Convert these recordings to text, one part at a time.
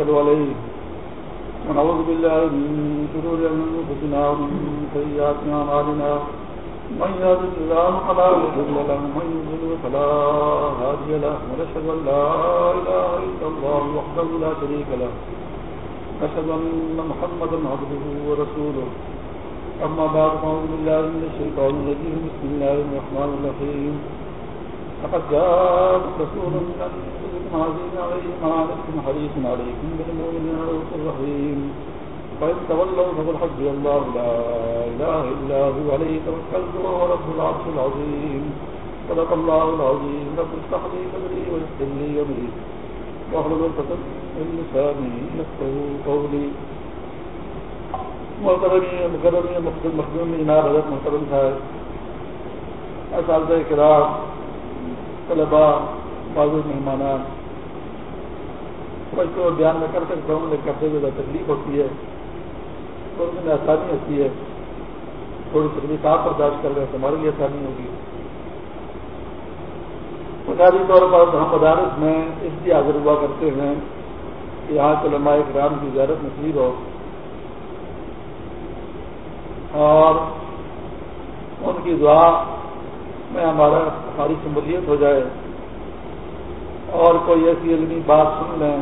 صلوا عليه ونعوذ بالله من شرور أنفسنا ومن سيئات أعمالنا. من يهد الله فلا مضل له ومن يضلل فلا هادي له، ونشهد أن لا إله إلا الله وحده لا شريك له نشهد أن محمدا عبده ورسوله. أما بعد، فأعوذ بالله من الشيطان الرجيم. بسم الله الرحمن الرحيم. لقد جاء رسول الله عزيز عليكم حريص عليكم فإن تولوا فقل حسبي الله لا إله إلا هو عليه توكلت وهو رب العرش العظيم صدق الله العظيم رب اشرح لي صدري ويسر لي أمري واحلل من لساني يفقهوا قولي محترمی مقدمی مخدوم جناب حضرت محترم صاحب اساتذہ کرام طلباء معذور مہمانات کچھ کو دھیان میں کر سکتا ہوں، لیکن کرتے زیادہ تکلیف ہوتی ہے۔ اور میں آسانی ہوتی ہے۔ تھوڑی تکلیف آپ برداشت کر رہے ہیں، تمہارے لیے آسانی ہوگی۔ بنیادی طور پر ہم عدالت میں اس لیے حاضر ہوا کرتے ہیں کہ یہاں علماء کرام کی زیارت نصیب ہو۔ اور ان کی دعا میں ہمارا ہماری شمولیت ہو جائے۔ اور کوئی ایسی علمی بات سن لیں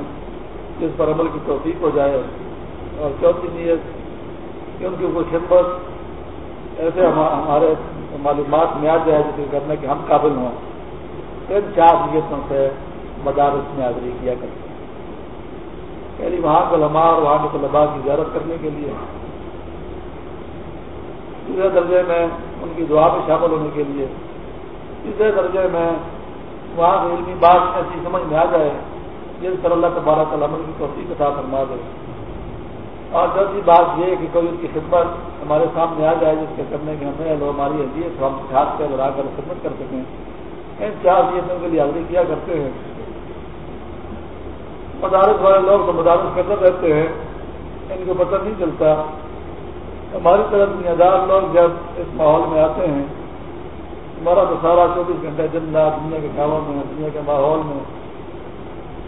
جس پر عمل کی توفیق ہو جائے۔ اور چوتھی نیت کہ ان کی ایسے ہمارے معلومات میں آ جائے جسے کرنے کے ہم قابل ہوں۔ ان چار نیتوں سے مدارس میں حاضری کیا کرتے ہیں۔ پہلی، وہاں علماء اور وہاں کے طلباء کی زیارت کرنے کے لیے۔ دوسرے درجے میں ان کی دعا میں شامل ہونے کے لیے۔ کسی درجے میں وہاں علمی بات ایسی سمجھ میں آ جائے جن سر اللہ تبارہ تعالیٰ کی توسیع کے ساتھ ہم دے۔ اور دوسری بات یہ ہے کہ کوئی اس کی خدمت ہمارے سامنے آ جائے، جس کے کرنے کی ہمیں لوگ ہماری حدیت ہم ہاتھ سے لڑا کر خدمت کر سکیں۔ ان چار نیتوں کے لیے حاضری کیا کرتے ہیں۔ مدارس والے لوگ تو مدارس کرتے رہتے ہیں، ان کو پتہ نہیں چلتا۔ ہماری طرف دنیا دار لوگ جب اس ماحول میں آتے ہیں ہمارا تو سارا چوبیس گھنٹے دن دنیا کے کاموں میں، دنیا کے ماحول میں۔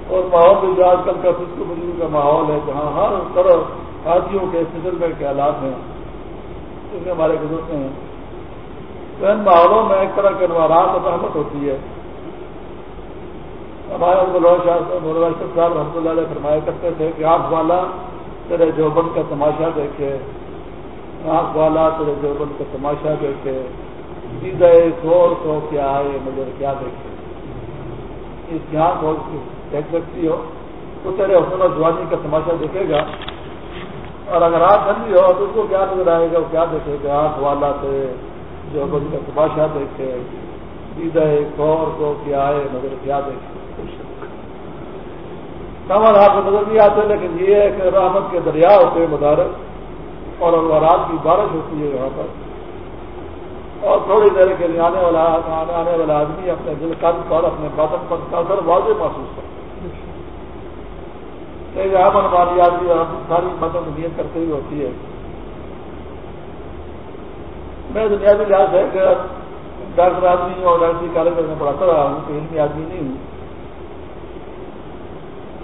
اور ماحول میں جو آج کل کا سسکو مزید کا ماحول ہے، جہاں ہر طرف ہاتھیوں کے سیٹلمنٹ کے حالات ہیں۔ اس میں ہمارے گزرتے ہیں۔ تو ان ماحولوں میں ایک طرح کے انوارات اور رحمت ہوتی ہے۔ ہمارے مولانا صاحب رحمۃ اللہ علیہ فرمایا کرتے تھے کہ آنکھ والا تیرے جوبن کا تماشا دیکھے، آنکھ والا تیرے جوبن کا تماشا دیکھے۔ سیدھا گئے شور کیا ہے مگر کیا دیکھے؟ اس جہاں بول دیکھ سکتی ہو، تو تیرے حسن جوانی کا تماشا دیکھے گا۔ اور اگر آپ ٹھنڈی ہو، تو اس کو کیا نظر آئے گا؟ وہ کیا دیکھے گا؟ آنکھ والا سے جو بل کا تماشا دیکھے۔ سیدھے شور کو کیا آئے، مگر کیا دیکھے؟ کمر آپ کو نظر نہیں آتے، لیکن یہ ہے کہ رحمت کے دریا ہوتے مدارک اور رات کی بارش ہوتی ہے یہاں پر۔ اور تھوڑی دیر کے لیے آنے والا آنے والا آدمی اپنے دل قلب پر، اپنے بادن پر کا اثر واضح محسوس کرتا ہے۔ امن والی آدمی اور ساری بدن نیت کرتے ہی ہوتی ہے۔ میں دنیاوی لحاظ ہے کہ ڈاکٹر آدمی اور ڈاکٹری کالج میں پڑھاتا رہا ہوں کہ علمی آدمی نہیں ہوں۔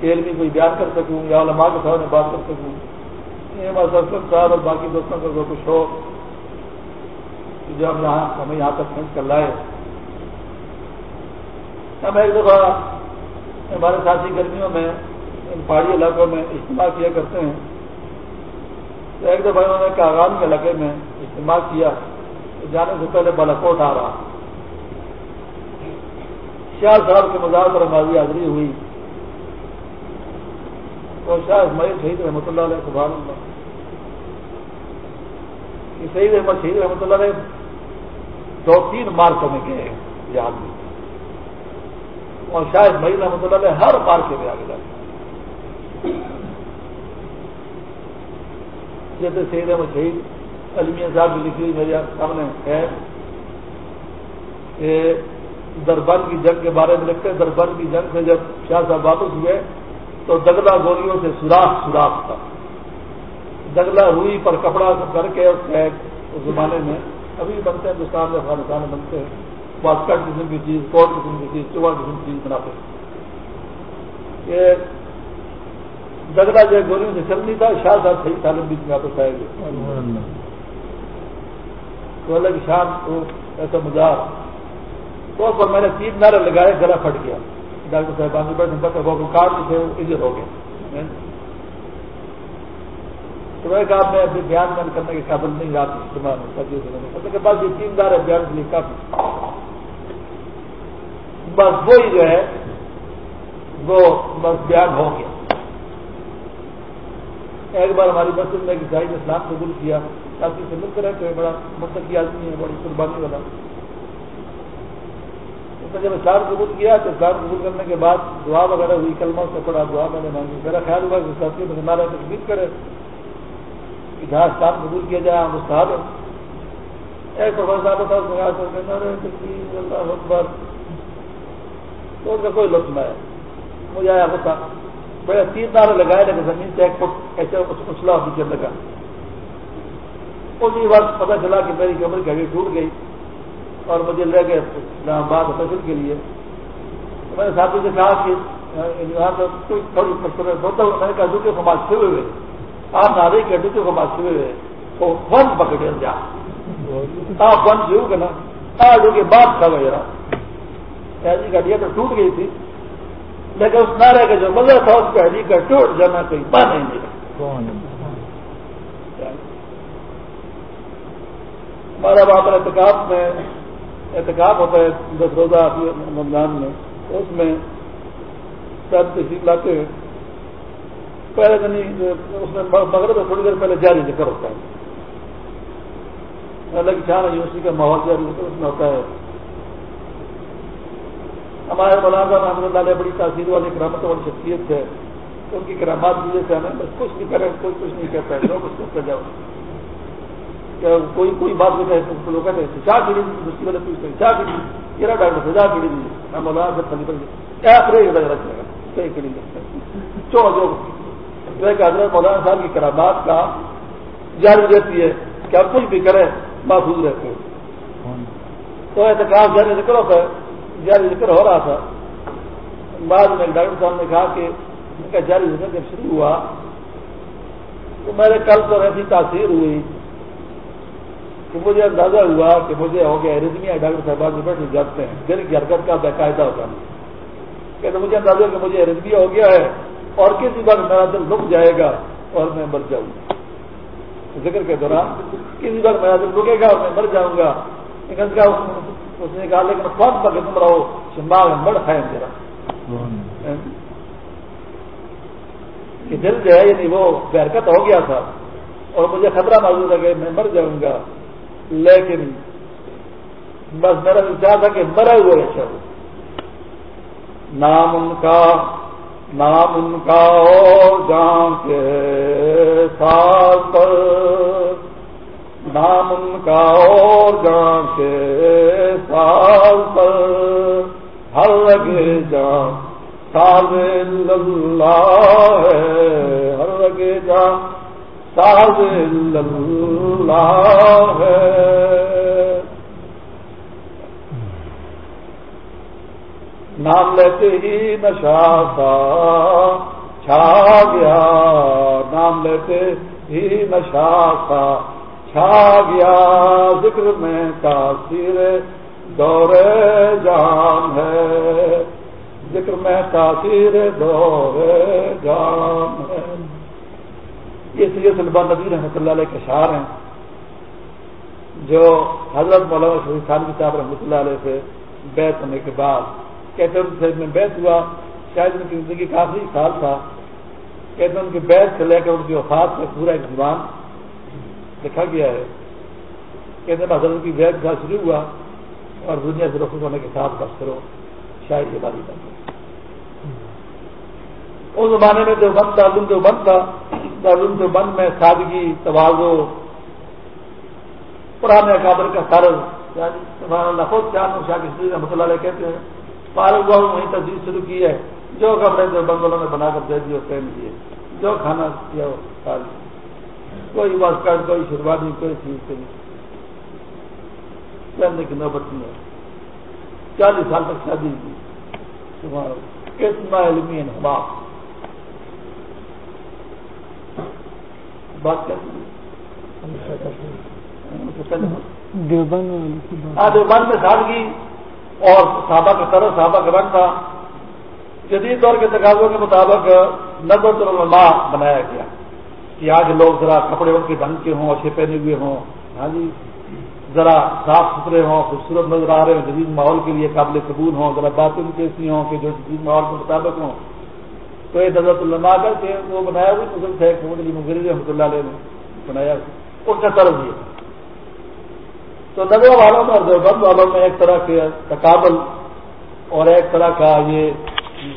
کہ علمی کوئی بیان کر سکوں یا علماء کے ساتھ میں بات کر سکوں۔ یہ ہمارے صاحب اور باقی دوستوں کا جو کچھ ہو جو ہم یہاں ہمیں یہاں تک پہنچ کر لائے۔ ہم ایک دفعہ ہمارے ساتھی گرمیوں میں ان پہاڑی علاقوں میں اجتماع کیا کرتے ہیں۔ تو ایک دفعہ انہوں نے کاغان کے علاقے میں اجتماع کیا۔ جانے سے پہلے بالاکوٹ آ رہا۔ شاہ صاحب کے مزار پر ہماری حاضری ہوئی۔ اور شاہ اسماعیل شہید رحمۃ اللہ علیہ، سبحان اللہ۔ شہید احمد شہید رحمۃ اللہ علیہ دو تین مارکوں میں گئے یہ آدمی اور شاید مئی مطلب اللہ ہر مارکے میں آگے جاتے جیسے سید احمد شہید علمیہ صاحب کی لکھی میرے سامنے ہے کہ دربان کی جنگ کے بارے میں لکھتے دربان کی جنگ سے جب شاہ صاحب واپس ہوئے تو دگلا گولیوں سے سوراخ سوراخ تھا۔ دگلا روئی پر کپڑا کر کے اس زمانے میں ابھی بنتے ہیں، ہندوستان میں افغانستان میں بنتے ہیں۔ واسکٹ قسم کی چیز کوٹ قسم کی چیز، چوہا قسم کی چیز بناتے ہیں۔ یہ دگلا جو گولیوں سے چل نہیں تھا، شاہ صاحب صحیح سالم بیچ میں واپس آئے گے تو اللہ کی کو ایسا مزار۔ تو پر میں نے تین نعرے لگائے گلا پھٹ گیا۔ ڈاکٹر صاحب بیٹھے وہ کار جو تھے، وہ ہو گئے۔ تو میں کہا میں اپنے بیان بند کرنے کے قابل نہیں رات استعمال کرنے کے بعد یہ تین دار ہے بیان کے لیے کافی بس وہی جو ہے، وہ بس بیان ہو گیا۔ ایک بار ہماری مسجد میں عیسائی نے اسلام قبول کیا کافی سے مل کر ہے بڑا متقی آدمی ہے، بڑی قربانی والا۔ جب اسلام قبول کیا تو اسلام قبول کرنے کے بعد دعا وغیرہ ہوئی، کلمہ سے پڑا دعا میں نے مانگی۔ میرا خیال ہوا کہ ساتھی میں ہمارا تجویز کرے۔ جہاں اسلام قبول کیا جائے، ہم استاد ایک پروفیسر صاحب تھا اس میں اللہ اکبر۔ تو ان کا کوئی لطف نہ ہے۔ مجھے آیا ہوتا بڑے تین نعرے لگائے لیکن زمین سے ایک فٹ ایسے اچھلا نیچے لگا۔ اسی وقت پتہ چلا کہ میری کمر کی ہڈی ٹوٹ گئی اور مجھے لے گئے اسلام آباد فصل کے لیے۔ میں نے ساتھی سے کہا کہ، یہاں تو تھوڑی ہوتا ہوں۔ میں نے کہا ڈوٹے کو ماس چھوئے ہوئے۔ آپ نہ رہی کہ ڈوٹے کو چھوئے ہوئے تو فن پکڑے جا۔ آپ فن جو کہ نا آ ڈو کے بعد تھا میرا شہری کا ڈیا تو ٹوٹ گئی تھی۔ لیکن اس نعرے کا جو مزہ تھا اس کا کا ٹوٹ جانا کوئی بات نہیں ملا ہمارا باپ احتکاب میں احتکاب ہوتا ہے دس روزہ رمضان میں اس میں سب تشریف لاتے ہیں۔ پہلے دن اس میں مغرب تھوڑی دیر پہلے جاری ذکر ہوتا ہے۔ الگ شان یونیورسٹی کا ماحول جاری ہوتا اس میں ہوتا ہے۔ ہمارے مولانا رحمۃ اللہ علیہ بڑی تاثیر والی، کرامت والی شخصیت ہے۔ ان کی کرامات کی وجہ سے ہمیں بس کچھ نہیں کرے کوئی کچھ نہیں کہتا ہے لوگ اس کو جاؤ۔ کوئی کوئی بات نہیں کہتے لوگ کہتے ہیں چاہ کھڑی دی دوسری والے پوچھتے ہیں چاہ کھڑی یہ ڈاکٹر سے چاہ کھڑی دی ہم مولانا سے پھلی پڑی کیا کرے یہ رکھے گا صحیح کھڑی چو جو حضرت مولانا صاحب کی کرامات کا جاری رہتی ہے کہ آپ کچھ بھی کریں، محفوظ رہتے ہیں۔ تو احتکاب جاری ذکر ہوتا ہے جاری ذکر ہو رہا تھا۔ بعد میں ڈاکٹر صاحب نے کہا کہ ان کا جاری ذکر جب شروع ہوا تو میرے کل پر ایسی تاثیر ہوئی کہ مجھے اندازہ ہوا کہ مجھے ہو گیا ریزمیا ڈاکٹر صاحب جو جاتے ہیں۔ دل کی حرکت کا باقاعدہ ہوتا ہے۔ کہ مجھے اندازہ کہ مجھے ریزمیا ہو گیا ہے۔ اور کسی وقت میرا دل رک جائے گا اور میں مر جاؤں گا۔ ذکر کے دوران کسی وقت میرا دل رکے گا اور میں مر جاؤں گا۔ اس نے کہا لیکن کون پکے تم رہو شمبا میں مڑ کھائے میرا۔ کہ دل جو ہے یعنی وہ برکت ہو گیا تھا اور مجھے خطرہ موجود ہے کہ میں مر جاؤں گا۔ لیکن بس میرا وچار تھا کہ مرے ہوئے اچھا نام ان کا نام ان کا اور جان کے ساتھ پر نام ان کا اور جان کے ساتھ ہر لگے جان سال اللہ ہے ہر لگے جان ساز اللہ ہے نام لیتے ہی نشا سا چھا گیا نام لیتے ہی نشا سا چھا گیا ذکر میں تاثیر دور جان ہے ذکر میں تاثیر دور جان ہے اس لیے سلمان نبی رحمۃ اللہ علیہ کے شعر ہیں جو حضرت مولانا شریف خان صاحب رحمۃ اللہ علیہ سے بیت ہونے کے بعد کہتے ہیں میں بیت ہوا، شاید ان کی زندگی کا آخری سال تھا۔ کہتے ہیں ان کی بیت سے لے کر ان کی وفات میں پورا ایک زبان لکھا گیا ہے۔ کہتے ہیں حضرت کی بیت کا شروع ہوا اور دنیا سے رخصت ہونے کے ساتھ بس کرو، شاید یہ باری بات اس زمانے میں جو بند تھا جو بند تھا تعلیم جو بند میں سادگی توازو پرانے قابل کا سرز یعنی خود چار شاہ کسی رحمۃ اللہ کہتے ہیں فارغ ہوا وہیں تجویز شروع کی ہے۔ جو کپڑے جو بندوں نے بنا کر دے دیے پہن دیے۔ جو کھانا کیا وہ کھا کوئی بس کٹ کوئی شروعات نہیں کوئی چیز نہیں۔ پہننے کی نوبت نہیں ہے۔ چالیس سال تک شادی کی کتنا علمی باپ بات کرتی ہاں دیوبند میں سادگی۔ اور صحابہ کا طرح صحابہ کا رنگ تھا۔ جدید دور کے تقاضوں کے مطابق نظر العلماء بنایا گیا کہ آج لوگ ذرا کپڑے ان کے ڈھنگ کے ہوں، اچھے پہنے ہوئے ہوں۔ ہاں جی ذرا صاف ستھرے ہوں، خوبصورت نظر آ رہے ہیں جدید ماحول کے لیے قابل قبول ہوں، ذرا بات ان کی ایسی ہوں کہ جو جدید ماحول کے مطابق ہوں۔ تو یہ نظرت العلماء کا کہ وہ بنایا ہوئی پسند ہے مغرب رحمۃ اللہ علیہ نے بنایا۔ ان کا طرز یہ تو نگر والوں میں اور دیوبند والوں میں ایک طرح کے تقابل اور ایک طرح کا یہ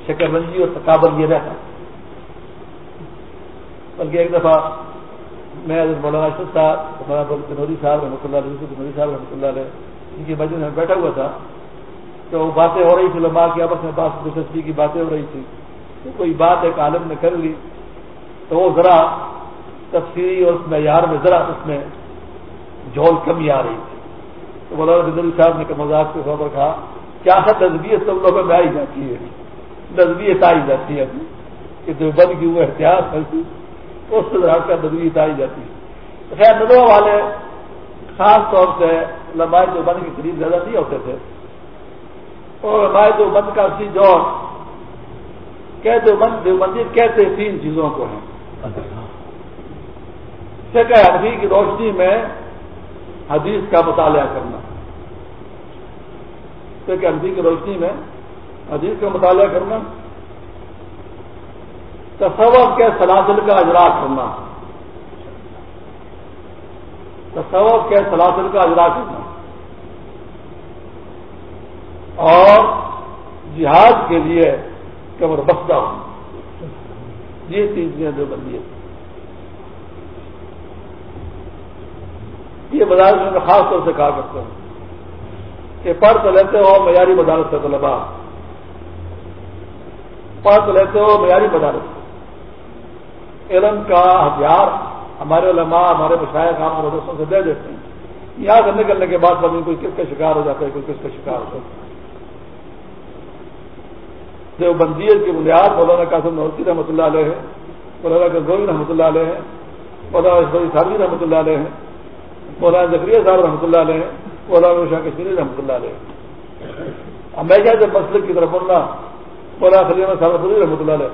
شکر رنجی اور تقابل یہ رہتا۔ بلکہ ایک دفعہ میں مولانا اشد صاحب، مولانا بنوری صاحب، رحمۃ اللہ علیہ بنوری صاحب، رحمۃ اللہ علیہ، ان کی مسجد میں بیٹھا ہوا تھا۔ تو وہ باتیں ہو رہی تھی لمبا کی آپس میں پاس دلچسپی کی باتیں ہو رہی تھی تو کوئی بات ایک عالم نے کر لی۔ تو وہ ذرا تفصیلی اور اس معیار میں، ذرا اس میں جھول کمی آ رہی۔ تھی تو مولانا بندوری صاحب نے مزاق کے طور پر کہا، کیا سب نظبیت سب لوگوں میں آئی جاتی ہے؟ نظبیت آئی جاتی ہے کہ جو بند کی وہ احتیاط ہے اس سے کا نظریت آئی جاتی ہے۔ خیر ندوا والے خاص طور سے لمبائی جو بند کے قریب زیادہ نہیں ہوتے تھے، اور لمبائی جو بند کا اسی جوڑ کہتے بند دیوبندی کہتے تین چیزوں کو ہیں۔ سکہ حدیث کی روشنی میں حدیث کا مطالعہ کرنا۔ سکہ حدیث کی روشنی میں حدیث کا مطالعہ کرنا تصور کے سلاسل کا اجرا کرنا۔ تصور کے سلاسل کا اجرا کرنا۔ اور جہاد کے لیے کمر بستہ ہونا۔ یہ چیزیں جو بندی ہے۔ یہ مدارس میں خاص طور سے کہا کرتا ہوں۔ کہ پڑھ تو لیتے ہو معیاری مدارس سے طلبا پڑھ تو لیتے ہو معیاری مدارس۔ علم کا ہتھیار ہمارے علماء، ہمارے مشاعر کام مدرسوں سے دے دیتے ہیں۔ یہاں سے نکلنے کے بعد کبھی کوئی کس کا شکار ہو جاتا ہے، کوئی کس کا شکار ہو جاتا ہے۔ دیوبندیت کی بنیاد مولانا قاسم نوسی رحمۃ اللہ علیہ ہے مولانا گزوی رحمۃ اللہ علیہ ہے مولانا صاحبی رحمۃ اللہ علیہ ہے مولانا ذکریہ صاحب رحمۃ اللہ علیہ ہے مولانا شاہ کشمیری رحمۃ اللہ علیہ۔ ہمیشہ جب مسلک کی طرف بڑھنا مولانا خلیمہ صاحب رحمۃ اللہ علیہ۔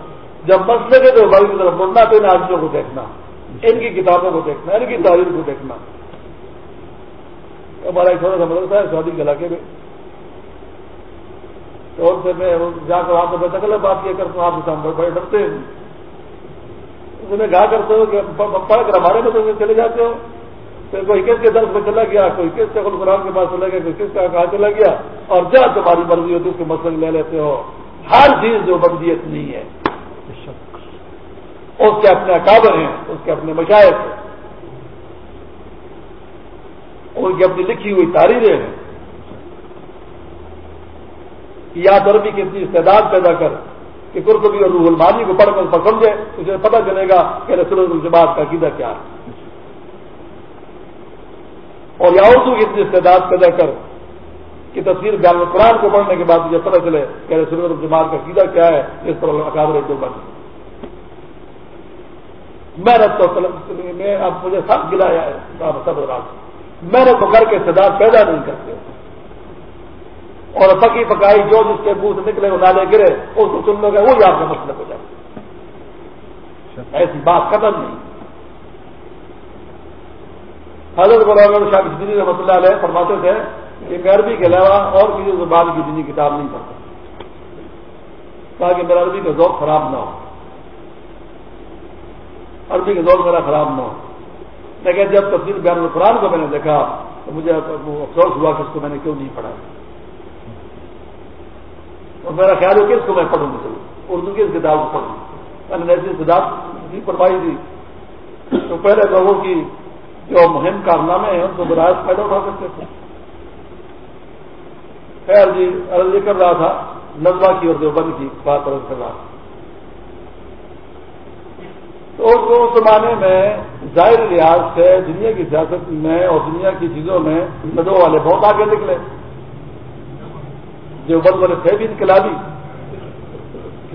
جب مسئلے کے دیوبندی کی طرف بڑھنا تو ان آدمیوں کو دیکھنا، ان کی کتابوں کو دیکھنا، ان کی تعلیم کو دیکھنا۔ ہمارا ایک چھوٹا سا مدرسہ ہے سعودی کے علاقے میں۔ تو ان سے میں جا کر وہاں پر میں بات کیا کرتا ہوں، آپ کے سامنے بڑے ڈرتے ہیں۔ میں کہا کرتے ہو کہ پڑھ کر ہمارے میں تو چلے جاتے ہو۔ پھر کوئی کس کے درد میں چلا گیا کوئی کس کے قرآن کے پاس چلا گیا کوئی کس کا کہاں چلا گیا؟ اور جب تمہاری مرضی ہوتی اس کے مسئلے لے لیتے ہو۔ ہر چیز جو بردیت نہیں ہے۔ اس کے اپنے اکابر ہیں اس کے اپنے مشاعر ہیں۔ ان کی اپنی لکھی ہوئی تاریخیں ہیں۔ یا دربی کی اتنی استعداد پیدا کر کہ قرطبی اور روح المانی کو پڑھ کر پسند ہے اسے پتہ چلے گا کہ رسول الجماعت کا عقیدہ کیا ہے۔ اور یا اردو کی اتنی استعداد پیدا کر کہ تصویر بیان قرآن کو پڑھنے کے بعد مجھے پتہ چلے کہ رسول الجماعت کا عقیدہ کیا ہے اس پر اکادر جو بن محنت تو میں اب مجھے سب گلایا ہے سب محنت تو کر کے استعداد پیدا نہیں کرتے۔ اور پکی پکائی جو جس کے منہ سے نکلے وہ نالے گرے اس کو سن لو گے وہی آپ کا مسئلہ ہو جائے۔ ایسی بات قدم نہیں۔ حضرت مولانا شاہ کشمیری رحمۃ اللہ علیہ فرماتے تھے کہ میں عربی کے علاوہ اور کسی زبان کی دینی کتاب نہیں پڑھتا۔ تاکہ میرا عربی کا ذوق خراب نہ ہو۔ عربی کا ذوق میرا خراب نہ ہو۔ لیکن جب تفصیل بیان القرآن کو میں نے دیکھا تو مجھے افسوس ہوا کہ اس کو میں نے کیوں نہیں پڑھا۔ اور میرا خیال ہے کہ اس کو میں پڑھوں گا اردو کی اس کتاب کو پڑھوں۔ میں نے ایسی کتاب کی پڑھوائی تھی۔ تو پہلے لوگوں کی جو مہم کارنامے ہیں، ان کو براہ فائدہ اٹھا سکتے تھے۔ خیر جی عرض یہ کر رہا تھا نزبا کی اور دیوبند کی بات عرض کر رہا تھا۔ تو اس زمانے میں ظاہر لحاظ سے دنیا کی سیاست میں اور دنیا کی چیزوں میں ندو والے بہت آگے نکلے۔ جو بند والے تھے بھی انقلابی۔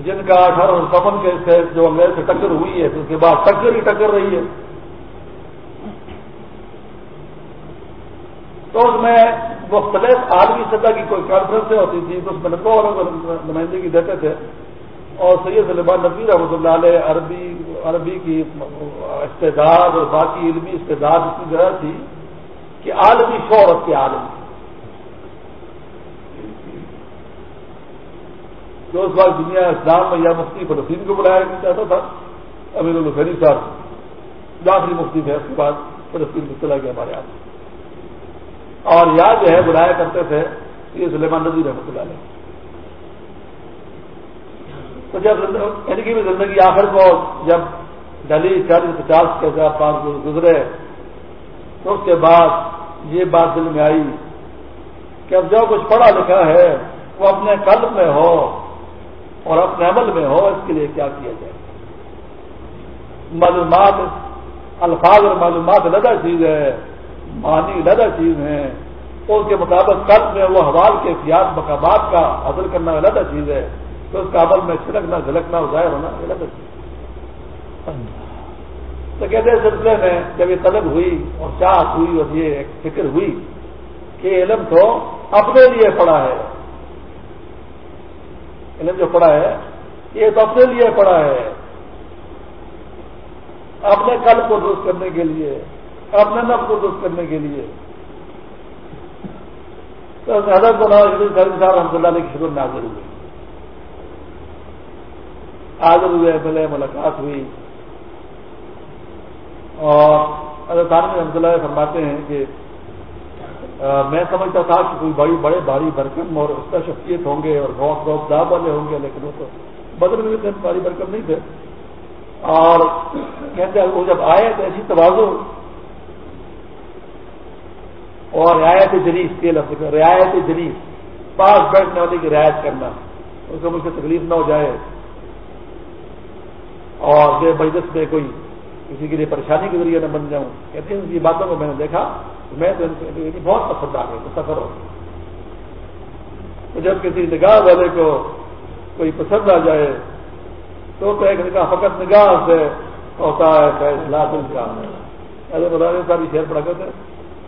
جن کا اٹھارہ سو سفن کے جو انگریز سے ٹکر ہوئی ہے اس کے بعد ٹکر ہی ٹکر رہی ہے۔ تو اس میں مختلف عالمی سطح کی کوئی کانفرنسیں ہوتی تھی تو اس میں ندو والوں کو نمائندگی دیتے تھے۔ اور سید سلمان نبی رحمۃ اللہ علیہ عربی عربی کی استعداد اور باقی علمی استعداد اتنی طرح تھی کہ عالمی شہرت کے عالم۔ جو اس وقت دنیا اسلام میں یا مفتی فلسطین کو بلایا جاتا تھا، امیر الفری صاحب، داخلی مفتی تھے، اس کے بعد فلسطین کو چلا گیا ہمارے یہاں اور یہاں جو ہے بلایا کرتے تھے یہ سلیمان نبی رحمۃ اللہ علیہ۔ تو جب ان کی بھی زندگی آخر کو جب دہلی چالیس پچاس کے ہزار پانچ گزرے، تو اس کے بعد یہ بات دل میں آئی کہ اب جو کچھ پڑھا لکھا ہے وہ اپنے قلب میں ہو اور اپنے عمل میں ہو، اس کے لیے کیا کیا جائے؟ معلومات، الفاظ اور معلومات لدا چیز ہے معنی لدا چیز ہے۔ اس کے مطابق قلب میں وہ حوال کے احتیاط مقامات کا حاصل کرنا لدا چیز ہے۔ تو اس کا عمل میں چھلکنا، جھلکنا ظاہر ہونا غلط تو کہتے سلسلے میں جب یہ طلب ہوئی اور چاہت ہوئی اور یہ ایک فکر ہوئی کہ علم تو اپنے لیے پڑا ہے۔ علم جو پڑا ہے، یہ تو اپنے لیے پڑا ہے۔ اپنے قلب کو درست کرنے کے لیے۔ اپنے نب کو درست کرنے کے لیے۔ تو حضرت صاحب رحمۃ اللہ علیہ کی شکر نازر ہوئی حاضر ہوئے ملے ملاقات ہوئی۔ اور اللہ رحمۃ اللہ فرماتے ہیں کہ میں سمجھتا تھا کہ کوئی بڑی، بڑے، بھاری برکم اور اس کا شخصیت ہوں گے اور بہت بہت داب والے ہوں گے، لیکن وہ تو بدل میں بھی بھاری برکم نہیں تھے۔ اور کہتے ہیں وہ جب آئے تو ایسی توازو اور رعایت جلیس کے لفظ رعایت جلیس پاس بیٹھنے والے کی رعایت کرنا، اس کو مجھ سے تکلیف نہ ہو جائے۔ اور بے مجلس میں کوئی کسی کے لیے پریشانی کے ذریعے نہ بن جاؤں، کہتے ہیں، ان باتوں کو میں نے دیکھا تو میں تو بہت پسند آ گئی سفر ہو۔ تو جب کسی نگاہ والے کو کوئی پسند آ جائے، تو ایک نگاہ، فقط نگاہ سے ہوتا ہے فیصلہ کا ساری شیر پڑا کرتے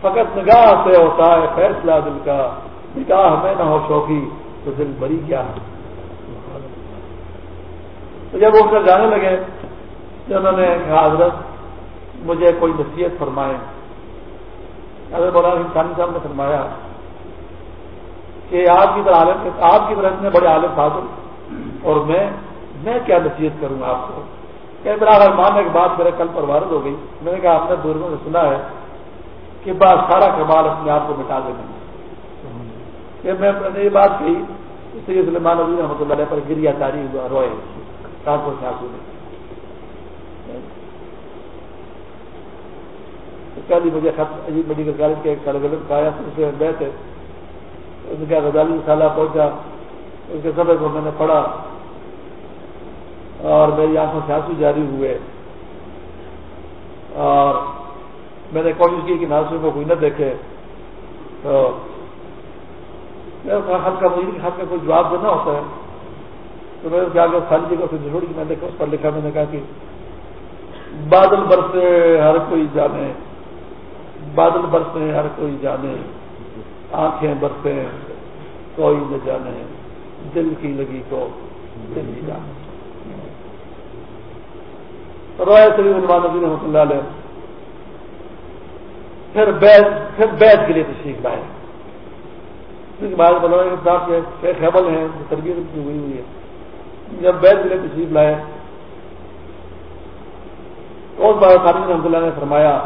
فقط نگاہ سے ہوتا ہے، فیصلہ دل کا۔ نگاہ میں نہ ہو شوقی تو دل بری کیا ہے؟ تو جب وہ کر جانے لگے تو انہوں نے کہا، حضرت، مجھے کوئی نصیحت فرمائے حضرت مولانا انسانی صاحب نے فرمایا کہ آپ کی طرح عالم، آپ کی طرح اتنے بڑے عالم فاضل، اور میں میں کیا نصیحت کروں گا آپ کو؟ کہ میرا اگر ماننے کے بعد میرے کل پر وارد ہو گئی۔ میں نے کہا، آپ نے بزرگوں نے سنا ہے کہ بات سارا کمال اپنے آپ کو مٹا دینا کہ میں نے یہ بات کہی اس سے سلمان علی رحمۃ اللہ علیہ پر گریا تاری ہوا روئے۔ ٹرانسپورٹ سے آسو کل ہی مجھے خط عجیب میڈیکل کالج کے ایک طالب علم کا آیا اس سے بیٹھے اس نے کیا غزالی سالہ پہنچا۔ اس کے سبق کو میں نے پڑھا۔ اور میری آنکھوں سے آنسو جاری ہوئے۔ اور میں نے کوشش کی کہ ناسو کو کوئی نہ دیکھے۔ تو خط کا مجھے خط کا کوئی جواب دینا ہوتا ہے۔ تو میں اس کے آگے خالی جگہ سے جھوڑی میں نے اس پر لکھا میں نے کہا کہ بادل برسے ہر کوئی جانے۔ بادل برسے ہر کوئی جانے۔ آنکھیں برسے کوئی نہ جانے۔ دل کی لگی کو دل ہی جانے روئے سری علمان نبی رحمۃ اللہ علیہ۔ پھر بیت پھر بیت کے لیے تشریف لائے۔ کیونکہ بعض بلوائے صاحب خیبل ہیں تربیت ہوئی ہوئی ہے۔ جب بیت کے لیے تشریف لائے اور بار خان رحمۃ اللہ نے فرمایا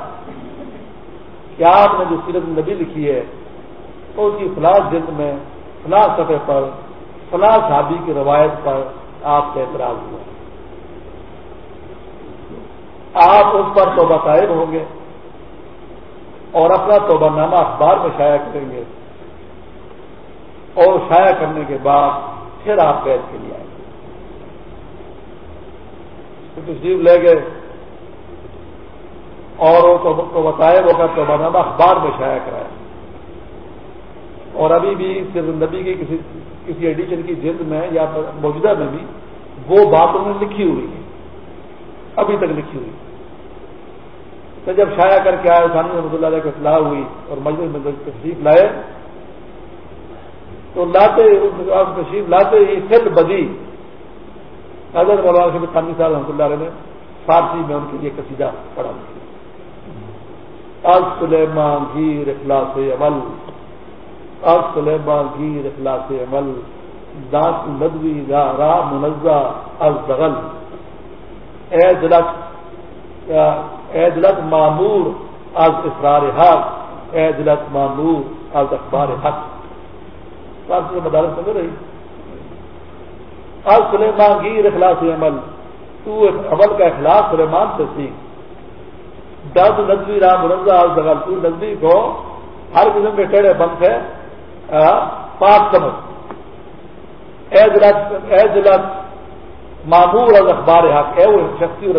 کہ آپ نے جو سیرت نبی لکھی ہے، تو اس کی فلاح جلد میں، فلاح سطح پر فلاں صحابی کی روایت پر آپ کا اعتراض ہوا۔ آپ اس پر توبہ قائم ہوں گے۔ اور اپنا توبہ نامہ اخبار میں شائع کریں گے۔ اور شائع کرنے کے بعد پھر آپ قید کے لیے آئیں گے۔ تشریف لے گئے۔ اور وہ بتائے وہ توبہ نامہ اخبار میں شائع کرایا اور ابھی بھی صرف نبی کی کسی کسی ایڈیشن کی جلد میں یا موجودہ میں بھی وہ بات انہوں نے لکھی ہوئی ہے ابھی تک لکھی ہوئی تو جب شائع کر کے آئے سانی رحمۃ اللہ علیہ کی اطلاع ہوئی اور مجلس میں تشریف لائے تو لاتے تشریف لاتے ہی پھر بدی۔ حضرت مولانا خانی صاحب رحمۃ اللہ علیہ نے فارسی میں ان کے لیے قصیدہ پڑھا۔ اب سلیمان گیر اخلاص عمل۔ اب سلیمان گیر اخلاص عمل۔ دانت ندوی را منزہ الزغل اے دلک اے معمور از اسرار حق، اے دلت معمور از اخبار حق. فارسی میں مدارس سمجھ رہی. اب سلیمان گیر اخلاص عمل، تو عمل کا اخلاص سلیمان سے سیکھ. دس ندوی رام منزہ الزغل تو ندوی کو ہر قسم کے ٹیڑے بند ہے پاک سمجھ. اے دلت معمور از اخبار حق. ہے وہ شخصی اور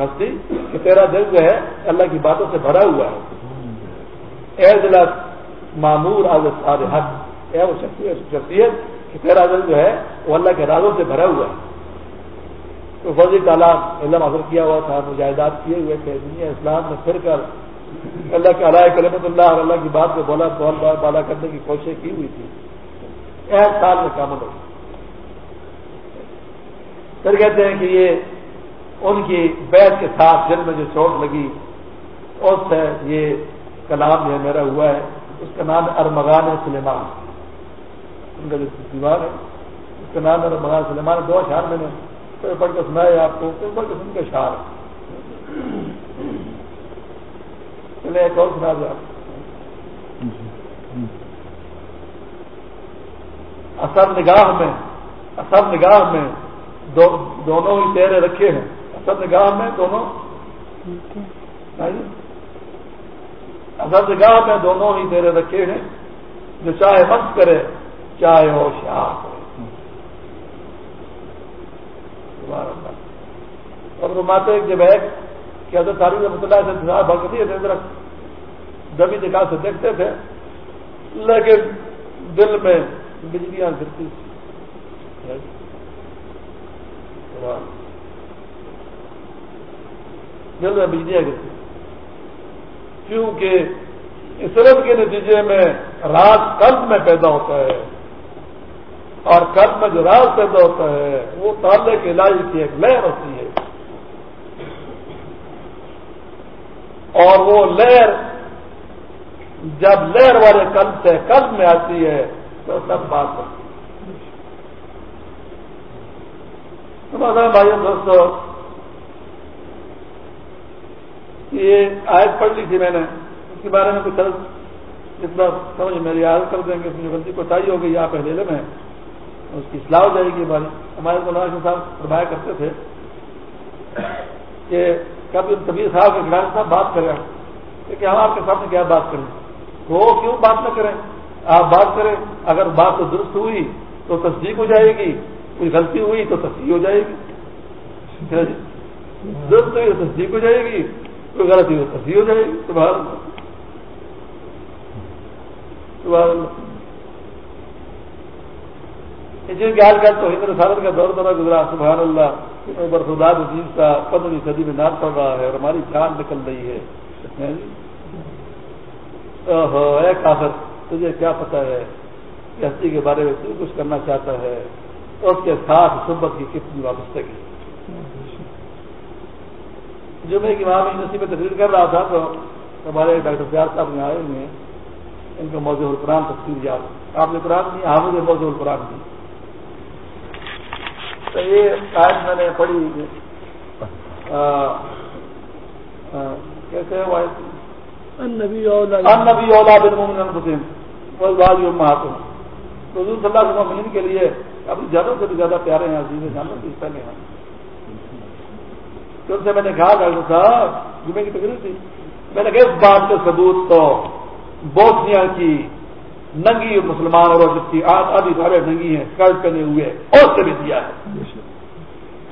ہستی کہ تیرا دل جو ہے اللہ کی باتوں سے بھرا ہوا ہے. اے معمور از اخبار حق. ہے وہ شخصیت کہ تیرا دل جو ہے وہ اللہ کے رازوں سے بھرا ہوا ہے. تو فضی تعالیٰ علم حاصل کیا ہوا تھا، مجاہدات کیے ہوئے تھے، دنیا اسلام میں پھر کر اللہ کے علیہ کلمت اللہ اور اللہ کی بات کو بولا بالا کرنے کی کوشش کی ہوئی تھی. ایک سال میں کامل ہو پھر کہتے ہیں کہ یہ ان کی بیت کے ساتھ دل میں جو چوٹ لگی، اس سے یہ کلام جو ہے میرا ہوا ہے، اس کا نام ارمغان سلیمان۔ ان کا جو دیوار ہے، اس کا نام ارمغان سلیمان۔ دو اشار میں نے پھر پڑھ کے سنایا آپ کو، پھر پڑھ کے سن کے اشار چلے، ایک اور سنا دیا اثر نگاہ میں، اثر نگاہ میں دونوں ہی تیرے رکھے ہیں۔ اصل نگاہ میں دونوں۔ اصل نگاہ میں دونوں ہی تیرے رکھے ہیں۔ جو چاہے مت کرے چاہے ہو شاہ اور وہ ماتے جب ایک کہ حضرت تعلیم رحمۃ اللہ سے انتظار بھگتی ہے دبی نکال سے دیکھتے تھے لیکن دل میں بجلیاں گرتی دل میں بجلیاں گرتی کیونکہ اسرت کے نتیجے میں راز قلب میں پیدا ہوتا ہے اور قلب میں جو راز پیدا ہوتا ہے، وہ تالے کے علاج کی ایک لہر ہوتی ہے۔ اور وہ لہر جب لہر والے قلب سے قلب میں آتی ہے، تو سب بات ہوتی ہے۔ بھائی دوستو، یہ آیت پڑھ لی تھی میں نے، اس کے بارے میں کچھ جتنا سمجھ میری یاد کر دیں گے، اس میں غلطی کو تائی ہوگی آپ پہلے میں اس کی اصلاح ہو جائے گی بھائی ہمارے مولانا صاحب فرمایا کرتے تھے کہ کبھی طبیعت صاحب کے کھلاڑی صاحب بات کریں، کہ ہم آپ کے سامنے کیا بات کریں؟ وہ کیوں بات نہ کریں؟ آپ بات کریں، اگر بات تو درست ہوئی تو تصدیق ہو جائے گی کوئی غلطی ہوئی تو تصدیق ہو جائے گی۔ درست جی؟ ہوئی تو تصدیق ہو جائے گی، کوئی غلطی ہو تصدیق ہو جائے گی۔ سبحان اللہ۔ سبحان اللہ۔ اسی کے حال کا تو ہند رسالت کا دور دورہ گزرا۔ سبحان اللہ۔ برفداد عزیز کا پندرہویں صدی میں نام پڑ رہا ہے اور ہماری جان نکل رہی ہے۔ جی؟ اے کافر، تجھے کیا پتا ہے کہ ہستی کے بارے میں تو کچھ کرنا چاہتا ہے۔ اس کے ساتھ سبت کی کتنی وابستگی۔ جو میں وہاں یونیورسٹی میں تقریر کر رہا تھا تو ہمارے ڈاکٹر پیار صاحب یہاں آئے ہوئے ہیں ان کو موضوع القرآن تفصیل یاد۔ آپ نے قرآن نہیں حامد موضوع القرآن دی۔ تو یہ آج میں نے پڑھی کیسے النبی اولا بن مومن انفسهم والوالي امهاتهم۔ تو حضور صلی اللہ علیہ وسلم کے لیے اب جانوں سے بھی زیادہ پیارے ہیں عزیز جانور سے پہلے ہیں تو ان سے میں نے کہا، ڈاکٹر صاحب، جمعے کی تقریر تھی۔ میں نے کہا، اس بات کے ثبوت تو بوسنیا کی ننگی مسلمان اور کی آدھی سارے ننگی ہیں اسکرٹ پہنے ہوئے اور سے بھی دیا ہے۔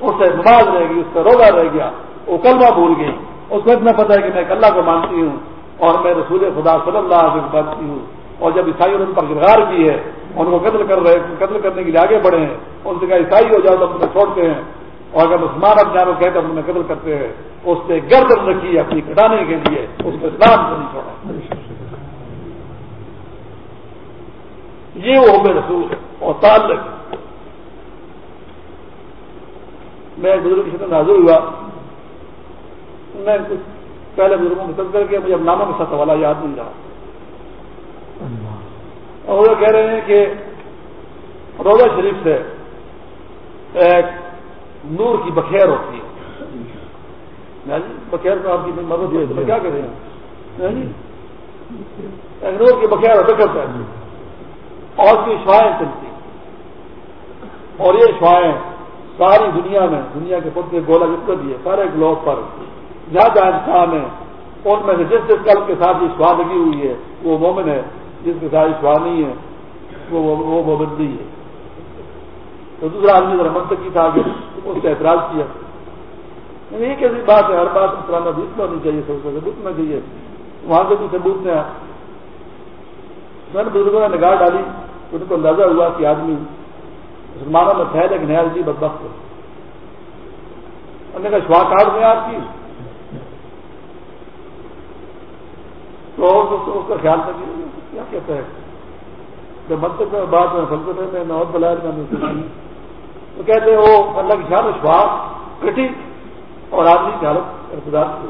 اس سے نماز رہ گئی، اس سے روزہ رہ گیا، وہ کلمہ بھول گئی۔ اس کو اتنا پتا ہے کہ میں اللہ کو مانتی ہوں اور میں رسول خدا صلی اللہ علیہ وسلم مانتی ہوں۔ اور جب عیسائی ان پر گرگار کی ہے ان کو قتل کر رہے قتل کرنے کے لیے آگے بڑھے ہیں ان سے کہا، عیسائی ہو جاؤ تو اپنے چھوڑتے ہیں۔ اور اگر مسلمان اب جانو کہتے ہیں قتل کرتے ہیں۔ اس سے گردن رکھی اپنی کٹانے کے لیے اس کو اسلام سے نہیں چھوڑا۔ یہ وہ ہمیں رسول اور تعلق۔ میں بزرگ کی حاضر ہوا۔ میں کچھ پہلے بزرگوں کو کر کے مجھے اب ناموں کے ساتھ حوالہ یاد نہیں رہا۔ اور وہ کہہ رہے ہیں کہ روزہ شریف سے ایک نور کی بخیر ہوتی ہے۔ جی، بخیر کو آپ کی مدد ہوئی کیا کہہ رہے ہیں ایک نور کی بخیر کرتا ہے۔ اور کی شوائیں چلتی اور یہ شوائیں ساری دنیا میں، دنیا کے خود کے گولا جتنے بھی ہے سارے گلوب پر۔ جہاں جہاں انسان ہے ان میں سے جس جس کل کے ساتھ یہ شوا لگی ہوئی ہے، وہ مومن ہے۔ جس کے ساتھ شوا ہے وہ مومن نہیں ہے تو دوسرا آدمی ذرا منتقی تھا کہ اس کا اعتراض کیا۔ یعنی یہ کیسی بات ہے، ہر بات پرانا دوست میں ہونی چاہیے، سب سے ثبوت میں چاہیے۔ وہاں سے بھی ثبوت میں میں نے بزرگوں نے نگاہ ڈالی، ان کو اندازہ ہوا کہ آدمی مسلمانوں میں پھیل ایک نیا جی بدبخت ہے۔ انہوں نے کہا شوا کارڈ میں آپ کی۔ تو اس کا خیال تھا کیا کہتا ہے؟ جب منطق میں بات میں فلسفے میں نہ اور بلائر میں تو کہتے ہیں، وہ اللہ کی خیال شوا کٹی اور آدمی کی حالت ارتدار کی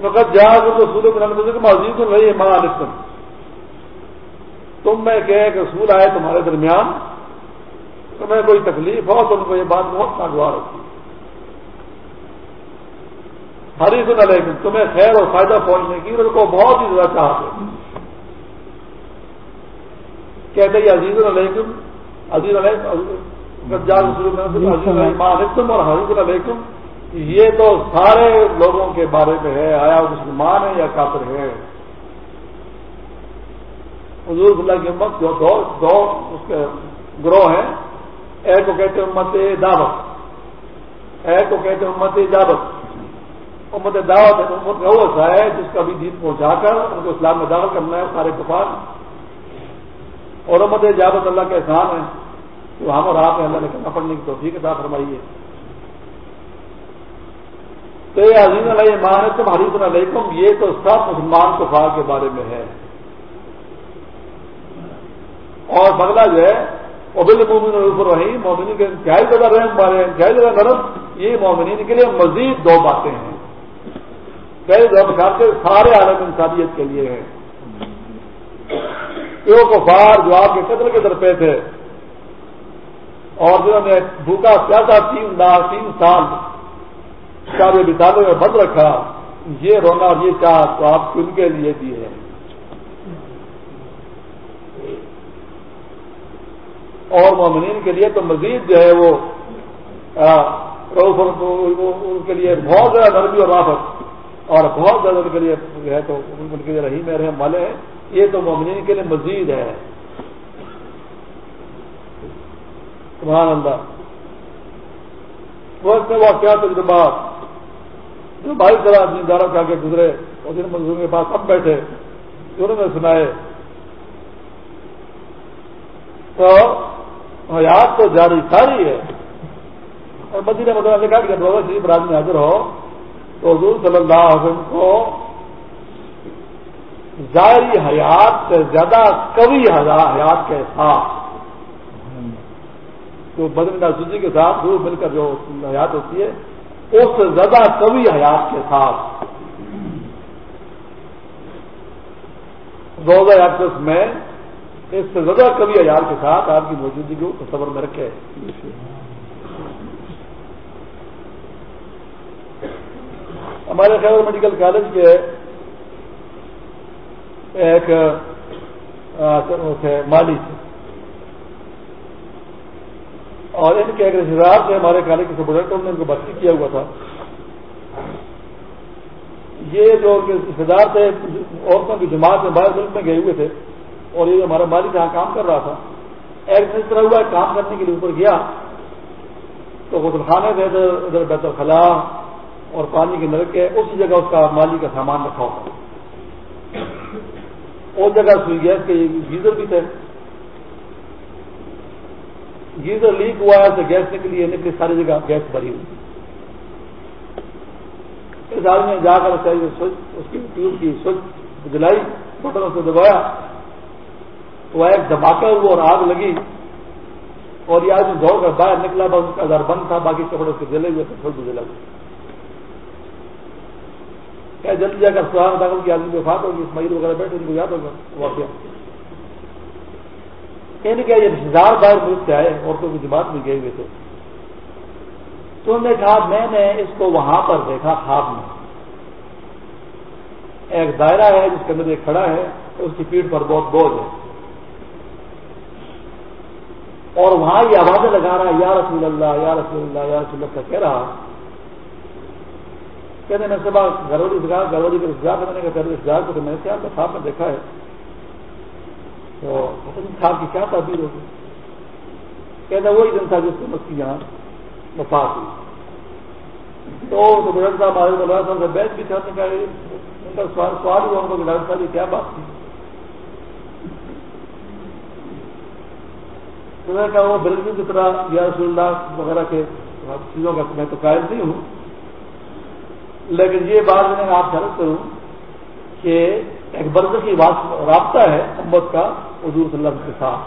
وقت جہاں تو سورج مزید تو نہیں ہے ماں تم میں کہ رسول آئے تمہارے درمیان تمہیں کوئی تکلیف ہو تو ان کو یہ بات بہت ناگوار ہوتی ہے۔ ہری سن علیکم تمہیں خیر اور فائدہ پہنچنے کی ان کو بہت ہی زیادہ چاہتے کہتے ہیں عزیز علیکم عزیز علیکم اور حریض علیکم۔ یہ تو سارے لوگوں کے بارے میں ہے آیا مسلمان ہے یا کافر ہے؟ حضور اللہ کی امت جو دو دو اس کے گروہ ہیں۔ ایک کو کہتے امت دعوت۔ ایک کو کہتے امت اجابت امت دعوت امت کا وہ ہے، جس کا بھی دین پہنچا کر ان کو اسلام میں داخل کرنا ہے، سارے کفار۔ اور امت اجابت اللہ کے احسان ہے۔ جو ہم اور آپ اللہ نے کرنا پڑنے کی توفیق ادا فرمائی ہے تو یہ عظیم علیہ مان تم حریف علیکم، یہ تو سب مسلمان کفار کے بارے میں ہے۔ اور بگلا جو ہے ابل مومن اوپر رہی مومنی کے انتہائی زیادہ رحم والے انتہائی زیادہ نرم، یہ مومنین کے لیے مزید دو باتیں ہیں۔ کئی بخار کے سارے عالم انسانیت کے لیے ہیں۔ وہ کفار جو آپ کے قدر کے در پہ تھے۔ اور جنہوں نے بھوکا پیاسا تین لاکھ، تین سال چار بتالوں میں بند رکھا، یہ رونا اور یہ چاہ تو آپ ان کے لیے بھی ہے۔ اور مومنین کے لیے تو مزید جو ہے وہ ان کے لیے بہت زیادہ نرمی اور رافت، اور بہت زیادہ ان کے لیے جو ہے تو ان کے لیے رحیم رحم والے ہیں۔ یہ تو مومنین کے لیے مزید ہے۔ سبحان اللہ۔ وقت میں وہ کیا تجربات جو بھائی طرح اپنی داروں کے آگے گزرے اور جن مزدوروں کے پاس اب بیٹھے انہوں نے سنائے۔ تو حیات تو جاری ساری ہے۔ اور مدی نے مطلب کہا کہ جب روزہ شریف راج میں حاضر ہو تو حضور صلی اللہ علیہ وسلم کو ظاہری حیات سے زیادہ کبھی حیات کے ساتھ تو بدن سوچی کے ساتھ دور مل کر جو حیات ہوتی ہے، اس سے زیادہ کبھی حیات کے ساتھ۔ روزہ ایکسس میں اس سے زیادہ کبھی ہزار کے ساتھ آپ کی موجودگی کو تصور میں رکھے۔ ہمارے خیبر میڈیکل کالج کے ایک مالی تھے۔ اور ان کے ایک رشتے دار تھے، ہمارے کالج کے سپروڈکٹر نے ان کو بھرتی کیا ہوا تھا۔ یہ جو رشتے دار تھے، عورتوں کی جماعت میں باہر ملک میں گئے ہوئے تھے اور یہ ہمارا مالک یہاں کام کر رہا تھا۔ ایک دن طرح ہوا، کام کرنے کے لیے اوپر گیا۔ تو غسل خانے تھے، ادھر بیت الخلا اور پانی کے نلکے اسی جگہ اس کا مالی کا سامان رکھا ہوتا اس جگہ سوئی گیس کے گیزر بھی تھے۔ گیزر لیک ہوا ہے تو گیس نکلی ہے نکلی، ساری جگہ گیس بھری ہوئی۔ اس آدمی نے جا کر اس کی ٹیوب کی سوچ جلائی، بٹن سے دبایا۔ تو ایک دھماکہ ہوا اور آگ لگی اور یہ آدمی دوڑ کر باہر نکلا، بس اس کا گھر بند تھا، باقی کپڑے سے جلے ہوئے تھے بھی جلا کیا جلدی جا کر سہارا داخل کی آدمی وفات ہوگی، اسماعیل وغیرہ بیٹھے، ان کو یاد ہوگا، واقعہ۔ ان کے یہ رشتے دار باہر ملک سے آئے، عورتوں کی جماعت میں گئے ہوئے تھے۔ تو انہوں نے کہا، میں نے اس کو وہاں پر دیکھا، خواب میں۔ ایک دائرہ ہے جس کے اندر ایک کھڑا ہے، اس کی پیٹھ پر بہت بوجھ ہے۔ اور وہاں یہ آوازیں لگا رہا ہے، یا رسول اللہ، یا رسول اللہ، یا رسول اللہ کا کہہ رہا کہتے میں صبح گرولی سگا گرولی کے رشتے دار میں نے کہا رشتے دار کو تو میں نے کیا خواب میں دیکھا ہے۔ تو خواب کی کیا تعبیر ہوگی؟ کہتے وہی دن تھا جس کو مت کی یہاں مفاد ہوئی۔ تو بزرگ صاحب آج اللہ صاحب سے بیچ بھی تھا ان کا سوال ہوا، ان کو ڈاکٹر صاحب کیا بات تھی۔ کا وہ برگی کی طرح یا رسول اللہ وغیرہ کے چیزوں کا میں تو قائد نہیں ہوں۔ لیکن یہ بات میں آپ درد کروں کہ ایک برد کی رابطہ ہے امت کا حضور صلی اللہ علیہ وسلم کے ساتھ۔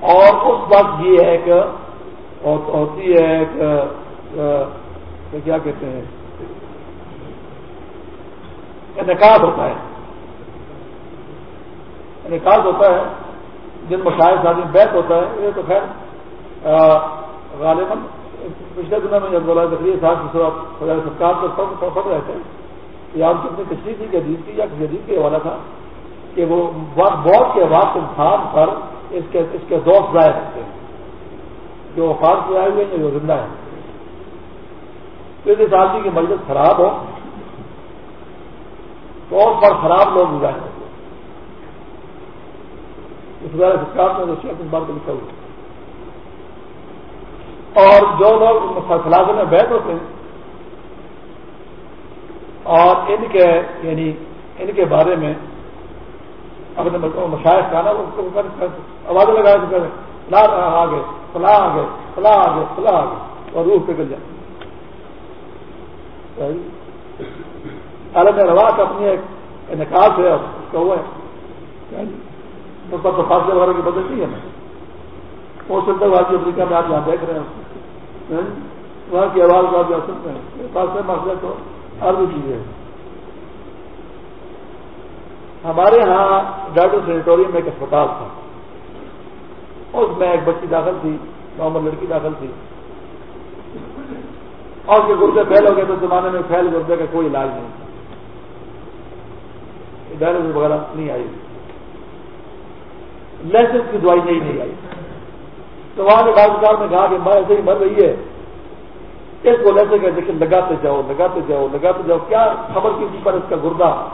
اور اس وقت یہ ہے کہ ہوتی ہے ایک کیا کہتے ہیں؟ انعقاد ہوتا ہے۔ انعقاد ہوتا ہے۔ جن مشاہد شادی بیت ہوتا ہے، یہ تو خیر غالباً پچھلے دنوں میں جب بولا تقریر صاحب کی خدا سرکار کو پڑھ رہے تھے، یا ان کی اپنی تشریح تھی کہ عزیز کی، یا کسی عزیز کے حوالہ تھا کہ وہ بہت کے بعد انسان پر اس کے اس کے دوست ضائع رکھتے ہیں، جو وفات سے آئے ہوئے ہیں، جو زندہ ہے تو اس آدمی کی مجلس خراب ہو، تو اور پر خراب لوگ ظاہر ہوتے اس بارے میں جو اس بار کو لکھا ہوا اور جو لوگ خلافت میں بیٹھ ہوتے ہیں، اور ان کے یعنی ان کے بارے میں اپنے مشاہد کا نا آوازیں لگا چکے فلاح آ گئے فلاح آ گئے فلاح آ گئے فلاح آ گئے اور روح پگل جائے۔ عالم روا کا اپنی ایک انعقاد ہے اس کا وہ ہے۔ اس پر تو فاصلے وغیرہ کی بدل نہیں ہے۔ نا وہ سنتر واقعی افریقہ میں آپ یہاں دیکھ رہے ہیں ہاں؟ وہاں کی آواز کو آپ یہاں سنتے ہیں۔ فاصلے مسئلے تو ہر بھی چیز ہے ہمارے ہاں ڈاکٹر سینیٹوریم میں ایک اسپتال تھا۔ اس میں ایک بچی داخل تھی نارمل لڑکی داخل تھی۔ اور کے گردے پھیل ہو گئے تو زمانے میں پھیل گردے کا کوئی علاج نہیں تھا۔ ڈائلس وغیرہ نہیں آئی۔ لائسنس کی دوائی نہیں نہیں آئی تو وہاں کے ڈاکٹر نے کہا کہ میں ایسے ہی مر رہی ہے۔ اس کو لیسے کہ لیکن لگاتے جاؤ لگاتے جاؤ لگاتے جاؤ۔ کیا خبر کسی پر اس کا گردہ؟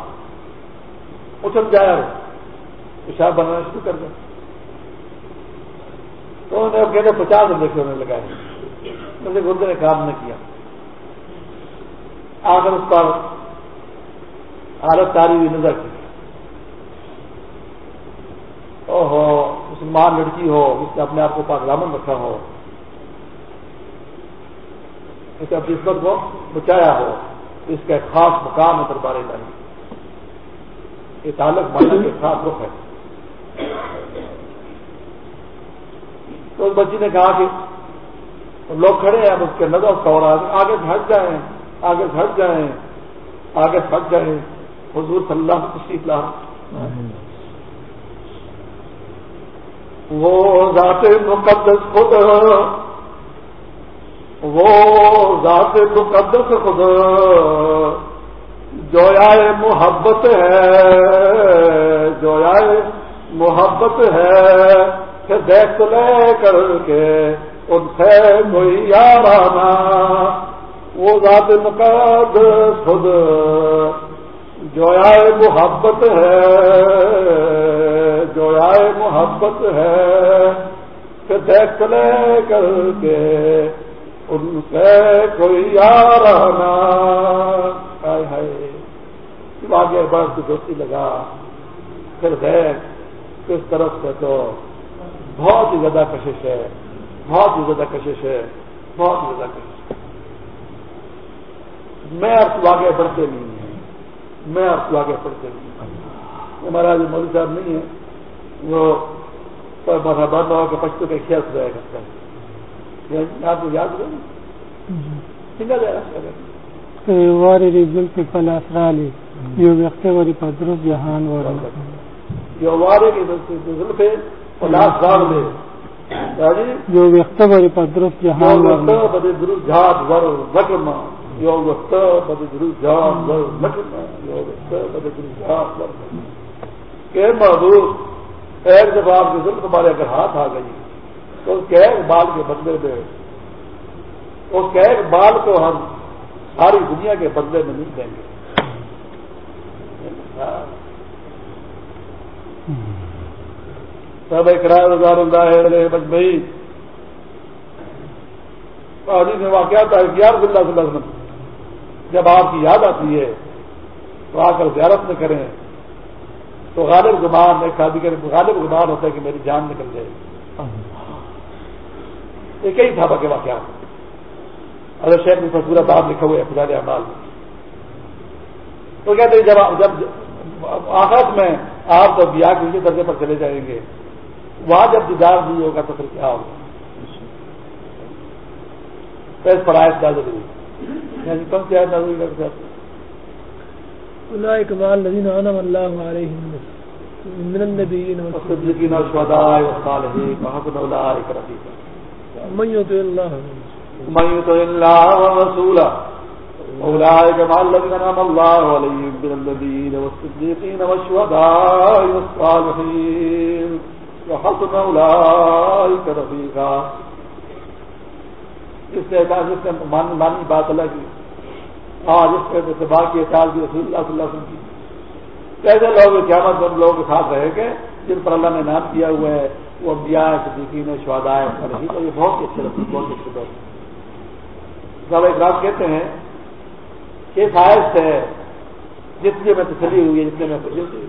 اچھل جایا پیشاب بنانا شروع کر دیں تو انہوں نے کہتے پچاس انجیکشن انہوں نے لگائے۔ مجھے گردے نے کام نہ کیا۔ آخر اس پر حالت تاری ہوئی نظر کی۔ او ہو مسلمان لڑکی ہو، اس نے اپنے آپ کو پاک رکھا ہو۔ اس نے اپنی عزت کو بچایا ہو۔ اس کا ایک خاص مقام ہے دربار الہی۔ یہ تعلق مالی کے خاص رخ ہے۔ تو اس بچی نے کہا کہ لوگ کھڑے ہیں، اب اس کے نظر اس کا ہو رہا ہے آگے ہٹ جائیں، آگے ہٹ جائیں، آگے ہٹ جائیں۔ حضور صلی اللہ تشریف لا وہ ذات مقدس خود، وہ ذات مقدس خود۔ جو آئے محبت ہے جو آئے محبت ہے کہ دیکھ لے کر کے ان سے کوئی یارانہ۔ وہ ذات مقدس خود۔ جو آئے محبت ہے جو آئے محبت ہے کہ دیکھ لے کر کے، ان سے کوئی یار آگے بڑھ کی دوستی لگا۔ پھر دیکھ، کس طرف سے تو؟ بہت ہی زیادہ کشش ہے، بہت ہی زیادہ کشش ہے، بہت ہی زیادہ کشش ہے۔ میں اب آگے بڑھتے نہیں۔ میں اب آگے بڑھتے نہیں ہوں۔ ہمارا جو مودی صاحب نہیں ہے وہ بند ہو کے پشتوں کے کھیل سے رہے گا آپ کو یاد جو وقت پدرس جہان جو پدرس جہان ور جو وقت کہ ایک دفعہ آپ کے ظلم تمہارے اگر ہاتھ آ گئی، تو کیک بال کے بدلے میں، اس کیک بال کو ہم ساری دنیا کے بدلے میں نہیں دیں گے۔ سب اقرار ہزار اللہ بچ بھائی میں واقعہ تھا گیار صلی اللہ علیہ وسلم۔ جب آپ کی یاد آتی ہے تو آ کر زیارت میں کریں۔ تو غالب گمان ایک شادی کریں غالب گمان ہوتا ہے کہ میری جان نکل جائے۔ یہ کئی تھا کے واقعات اگر شہر میں پورا باب لکھا ہوا ہے خدا اعمال۔ تو کہتے ہیں جب جب آخرت میں آپ تو بیاہ کے درجے پر چلے جائیں گے وہاں جب دیدار نہیں ہوگا تو پھر کیا ہوگا؟ پر آئے داد یعنی سی آئے ضروری کرتے ہیں۔ اکمال نظین عالم اللہ علیہ من النبیین والصدیقین والشہداء والصالحین وحسن اولئک رفیقا۔ من يطع الله من يطع الله ورسوله أولئك مع الذين أنعم الله عليهم من النبيين والصديقين والشهداء والصالحين وحسن أولئك رفيقا اس سے جس سے مانی بات الگ کی آج اس پہ اتباع کی اعتراض کی رسول اللہ صلی اللہ علیہ وسلم کی۔ کیسے لوگ قیامت ان لوگوں کے ساتھ رہے گے، جن پر اللہ نے نام کیا ہوا ہے۔ وہ انبیاء، صدیقین، شہداء رہی تو یہ بہت اچھے لگتے بہت اچھے دوست سب اقرام کہتے ہیں کہ صاحب سے جتنی میں تسلی ہوئی ہے جتنے میں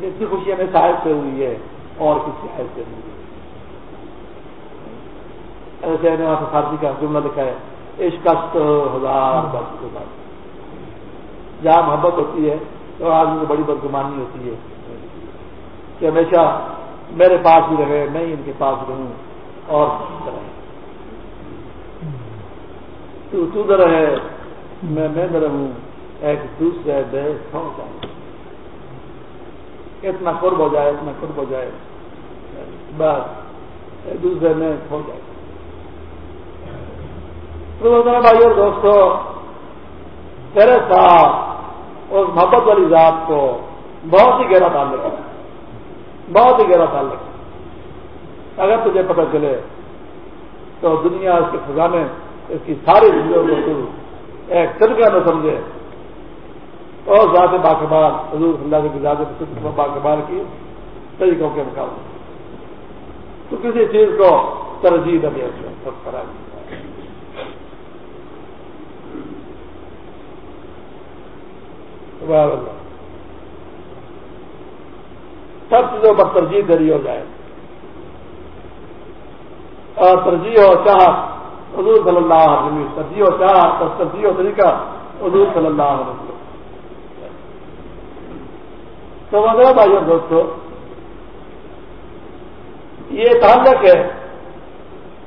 جتنی خوشی ہمیں صاحب سے ہوئی ہے، اور کسی صاحب سے نہیں ایسے نے وہاں فارسی کا جملہ لکھا ہے۔ عشق ہزار بس جہاں محبت ہوتی ہے تو آدمی کو بڑی بدگمانی ہوتی ہے۔ کہ ہمیشہ میرے پاس بھی رہے، میں ہی ان کے پاس رہوں اور تو تو رہے میں میں رہوں، ایک دوسرے بے سو جائے۔ اتنا قرب ہو جائے، اتنا قرب ہو جائے۔ بس، ایک دوسرے میں کھو جائے۔ بھائی اور دوستو تیرے ساتھ اس محبت والی ذات کو بہت ہی گہرا تعلق ہے۔ بہت ہی گہرا تعلق اگر تجھے پتہ چلے تو دنیا اس کے خزانے، اس کی ساری دنیا کو تو ایک طریقہ نہ سمجھے۔ اور ذات باقبال حضور صلی اللہ کی ذات باقبال کی طریقوں کے مقابلے تو کسی چیز کو ترجیح نہ دے سب کرا سبحان اللہ۔ سب چیزوں پر ترجیح دری ہو جائے۔ اور ترجیح ہو چاہ حضور صلی اللہ علیہ وسلم، ترجیح ہو چاہ، ترجیح ہو طریقہ حضور صلی اللہ علیہ وسلم۔ تو وغیرہ بھائی اور دوستو، یہ تعلق ہے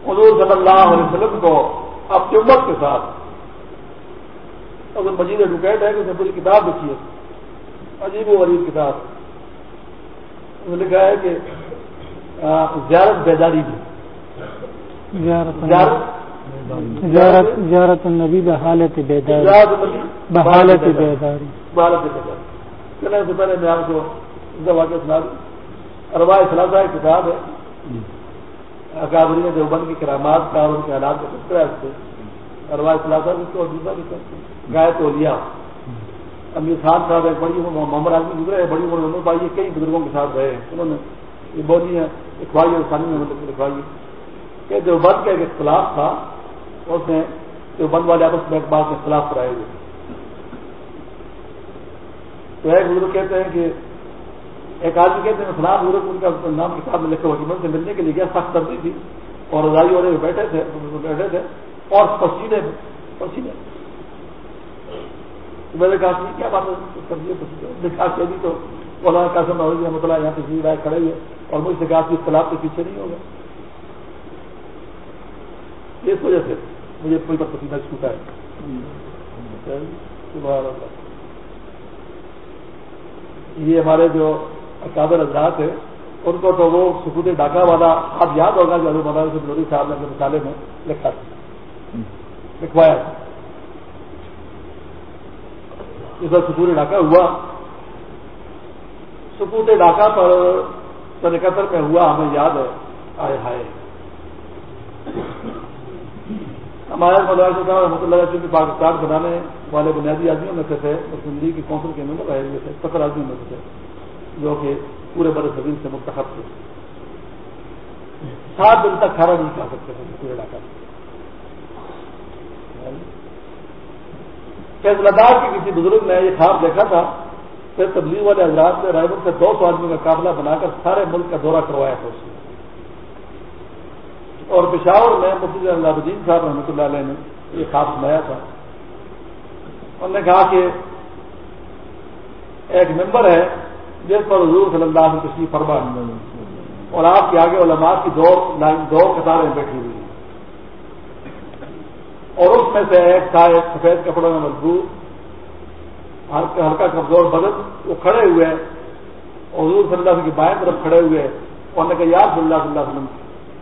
حضور صلی اللہ علیہ وسلم کو اپنی امت کے ساتھ۔ اگر مجید ڈکیٹ ہے کہ اسے پوری کتاب لکھی ہے۔ عجیب و غریب کتاب۔ انہوں نے لکھا ہے کہ زیارت بیداری بھی۔ زیارت زیارت النبی بحالت بیداری بحالت بیداری بھارت چلنے سے پہلے میں آپ کو ان کا واقعہ سنا دوں۔ اروا اخلاصہ ایک کتاب ہے۔ اکابری نے دیوبند کی کرامات کا اور ان کے حالات کا تذکرہ ہے۔ اس سے اروا اخلاصہ بھی تو دوسرا بھی گائے تو لیا۔ امیر خان صاحب ایک بڑی عمر، محمد آدمی گزرے بڑی عمر میں، بھائی کئی بزرگوں کے ساتھ رہے انہوں نے یہ بولی ہے لکھوائی اور ثانی میں مطلب لکھوائی کہ دیوبند کا ایک اختلاف تھا، اس نے دیوبند والے آپس میں ایک بات میں اختلاف کرائے ہوئے تو ایک بزرگ کہتے ہیں کہ، ایک آدمی کہتے ہیں فلاں بزرگ ان کا نام کتاب میں لکھا ہوا سے ملنے کے لیے گیا، سخت سردی تھی اور رضائی والے بیٹھے تھے بیٹھے تھے اور پسینے پسینے۔ میں نے کہا کیا بات ہے؟ سبزی کہا کہ ابھی تو مولانا قاسم ہوگی رحمۃ اللہ یہاں تشریف رائے کھڑے ہوئے اور مجھ سے کہا کہ اختلاف کے پیچھے نہیں ہوگا۔ اس وجہ سے مجھے کوئی پر پسینہ چھوٹا ہے۔ یہ ہمارے جو اکابر حضرات ہیں ان کو تو وہ سکوت ڈاکہ والا آپ یاد ہوگا جو مولانا صاحب نے اپنے مثالے میں لکھا تھا۔ لکھوایا تھا۔ اس بار سکوت ڈاکہ ہوا۔ سکوت ڈاکہ پر سن اکہتر میں ہوا، ہمیں یاد ہے۔ آئے ہائے۔ ہمارے مولانا صاحب رحمۃ اللہ علیہ پاکستان بنانے والے بنیادی آدمیوں میں سے تھے، مسلم لیگ کی کونسل کے ممبر رہے ہوئے تھے، سفر آدمیوں میں سے تھے، جو کہ پورے بڑے زمین سے منتخب تھے۔ سات دن تک کھانا نہیں کھا سکتے تھے پورے علاقہ۔ فیض لداخ کے کسی بزرگ نے یہ خواب دیکھا تھا پھر تبلیغ والے حضرات نے رائے سے دو سو آدمیوں کا قابلہ بنا کر سارے ملک کا دورہ کروایا تھا اس نے اور پشاور میں مفتی اللہ الدین صاحب رحمۃ اللہ علیہ نے یہ خواب سنایا تھا۔ انہوں نے کہا کہ ایک ممبر ہے جس پر حضور صلی اللہ علیہ وسلم فرما اور آپ کے آگے علماء کی دو دو قطاریں بیٹھی ہوئی اور اس میں سے ایک تھا، ایک سفید کپڑوں میں مضبوط ہلکا کمزور بدن، وہ کھڑے ہوئے اور حضور صلی اللہ علیہ وسلم کی بائیں طرف کھڑے ہوئے، اور نے کہا یاد صلی اللہ علیہ وسلم،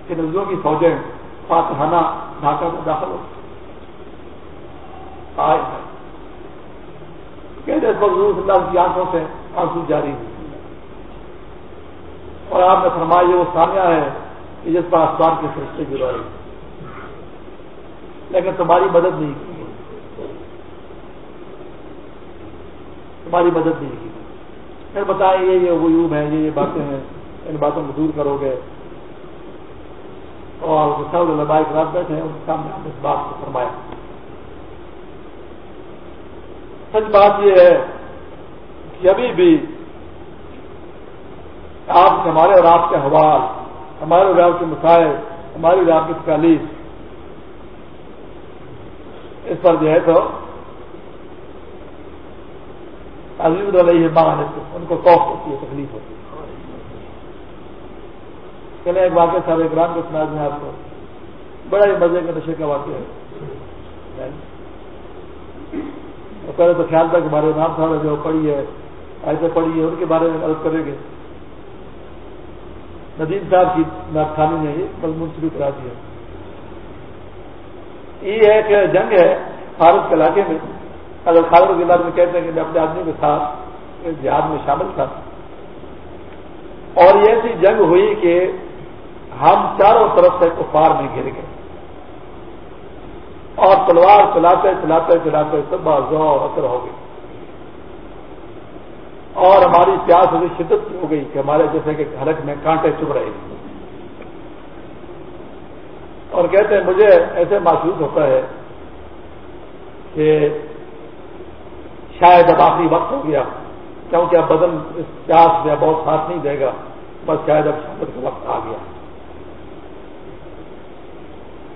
کہ نظروں کی فوجیں فاتحانہ ڈھاکہ میں داخل ہو آئے کہ پر حضور صلی اللہ علیہ وسلم کی آنکھوں سے آنسو جاری ہوئی اور آپ نے فرمایا، یہ وہ سامیہ ہے کہ جس پر آسمان کے فرشتے گرائے۔ لیکن تمہاری مدد نہیں کی۔ تمہاری مدد نہیں کی۔ پھر بتائیں یہ یہ ویوب ہیں، یہ یہ باتیں ہیں، ان باتوں کو دور کرو گے۔ اور سب لبائی رات بیٹھے ہیں، ان کے سامنے نے اس بات کو فرمایا۔ سچ بات یہ ہے کہ ابھی بھی آپ ہمارے اور آپ کے حوال، ہمارے اور آپ کے مسائل ہماری اور آپ کی تکالیف اس پر جو ہے تو عظیم علیہ مان ان کو کوف ہوتی ہے، تکلیف ہوتی ہے۔ چلے ایک واقعہ صاحب اکرام کو سنا دیں آپ کو۔ بڑا ہی مزے کا نشے کا واقعہ ہے۔ پہلے تو خیال تھا کہ ہمارے نام صاحب جو پڑھی ہے ایسے پڑھی ہے ان کے بارے میں مدد کریں گے۔ ندیم صاحب کی ناخانی نے یہ مضمون شروع کرا دیا۔ یہ ایک جنگ ہے فاروق کے علاقے میں۔ اگر خالد کے علاقے میں کہتے ہیں کہ میں اپنے آدمی کے ساتھ جہاد میں شامل تھا۔ اور یہ ایسی جنگ ہوئی کہ ہم چاروں طرف سے کفار میں گر گئے۔ اور تلوار چلاتے چلاتے چلاتے سب زور اثر ہو گئی۔ اور ہماری پیاس ابھی شدت ہو گئی کہ ہمارے جیسے کہ حلق میں کانٹے چپ رہے۔ اور کہتے ہیں مجھے ایسے محسوس ہوتا ہے کہ شاید اب آخری وقت ہو گیا، کیونکہ اب بدن اس پیاس میں بہت ساتھ نہیں دے گا بس شاید اب شہادت کا وقت آ گیا۔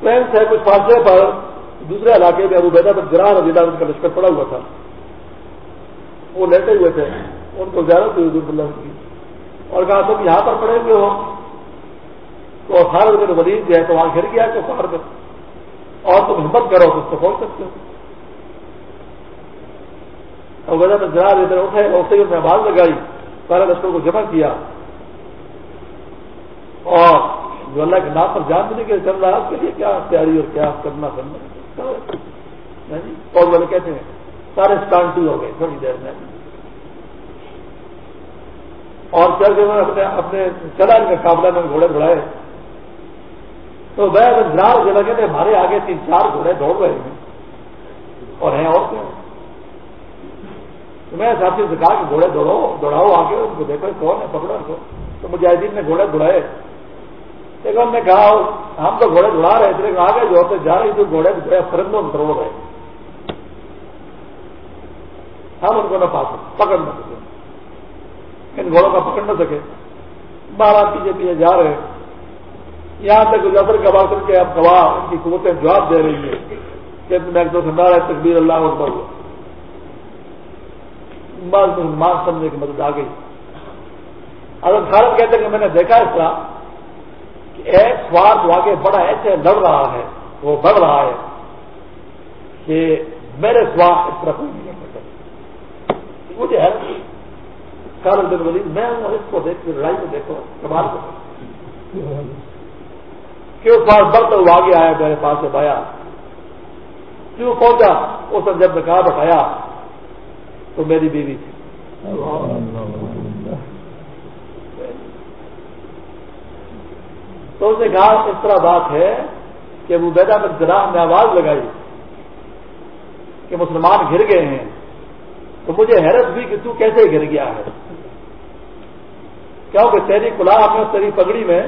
ٹرین سے کچھ فاصلے پر دوسرے علاقے میں ابو بیدا پر گران ضلع ان کا لشکر پڑا ہوا تھا۔ وہ لیٹے ہوئے تھے، ان کو زیارت ہوئی حضور اللہ کی، اور کہا تم یہاں پر پڑے ہوئے ہو۔ تو خالد بن ولید جو ہے تو وہاں گر گیا تو پہاڑ پر۔ اور تم ہمت کرو تو اس کو پہنچ سکتے ہو۔ اور میں ذرا ادھر اٹھے اور اسے میں آواز لگائی۔ سارے لشکر کو جمع کیا۔ اور جو اللہ کے نام پر جان دینے کے چل رہا ہے، اس کے لیے کیا تیاری اور کیا کرنا کرنا جی، اور والے کہتے ہیں، سارے اسٹانٹو ہو گئے، تھوڑی دیر میں۔ اور چل کے میں اپنے اپنے چلا ان کے قابلہ میں گھوڑے بڑھائے تو میں گراؤ جو لگے تھے ہمارے آگے تین چار گھوڑے دوڑ رہے ہیں اور ہیں اور کیا؟ تو میں ساتھی سے کہا کہ گھوڑے دوڑو، دوڑاؤ آگے، ان کو دیکھو کون ہے، پکڑو ان کو۔ تو مجاہدین نے گھوڑے دوڑائے۔ ایک ہم نے کہا، ہم تو گھوڑے دوڑا رہے تھے آگے جو ہوتے جا رہے تو گھوڑے فرندوں میں توڑ رہے۔ ہم ان کو نہ پا سکتے پکڑ نہ سکے۔ ان گھوڑوں کا پکڑ نہ سکے۔ بارہ پیچھے پیچھے جا رہے یہاں تک نظر کا بات کر کے اب گواہ ان کی قوتیں جواب دے رہی ہیں کہ میں تو سنڈا ہے تقبیر اللہ اکبر مان سمجھنے کی مدد آ گئی اگر خالد کہتے ہیں کہ میں نے دیکھا اس طرح کہ ایک سوار جو آگے بڑا ایسے لڑ رہا ہے، وہ بڑھ رہا ہے کہ میرے سوار اس طرح کوئی نہیں کر مجھے ہے، خالد بن ولید، میں اس کو دیکھ لڑائی کو دیکھو، کمال کو کہ اس بار بڑھتا ہوا آگے آیا میرے پاس سے بایا کیوں پہنچا؟ اس نے جب کہا بٹھایا تو میری بیوی تھی۔ تو اس نے کہا، اس طرح بات ہے کہ وہ بیدا میں جراح نے آواز لگائی کہ مسلمان گر گئے ہیں، تو مجھے حیرت ہوئی کہ تو کیسے گر گیا ہے؟ کیوں کہ تیری کلا میں، تیری پگڑی میں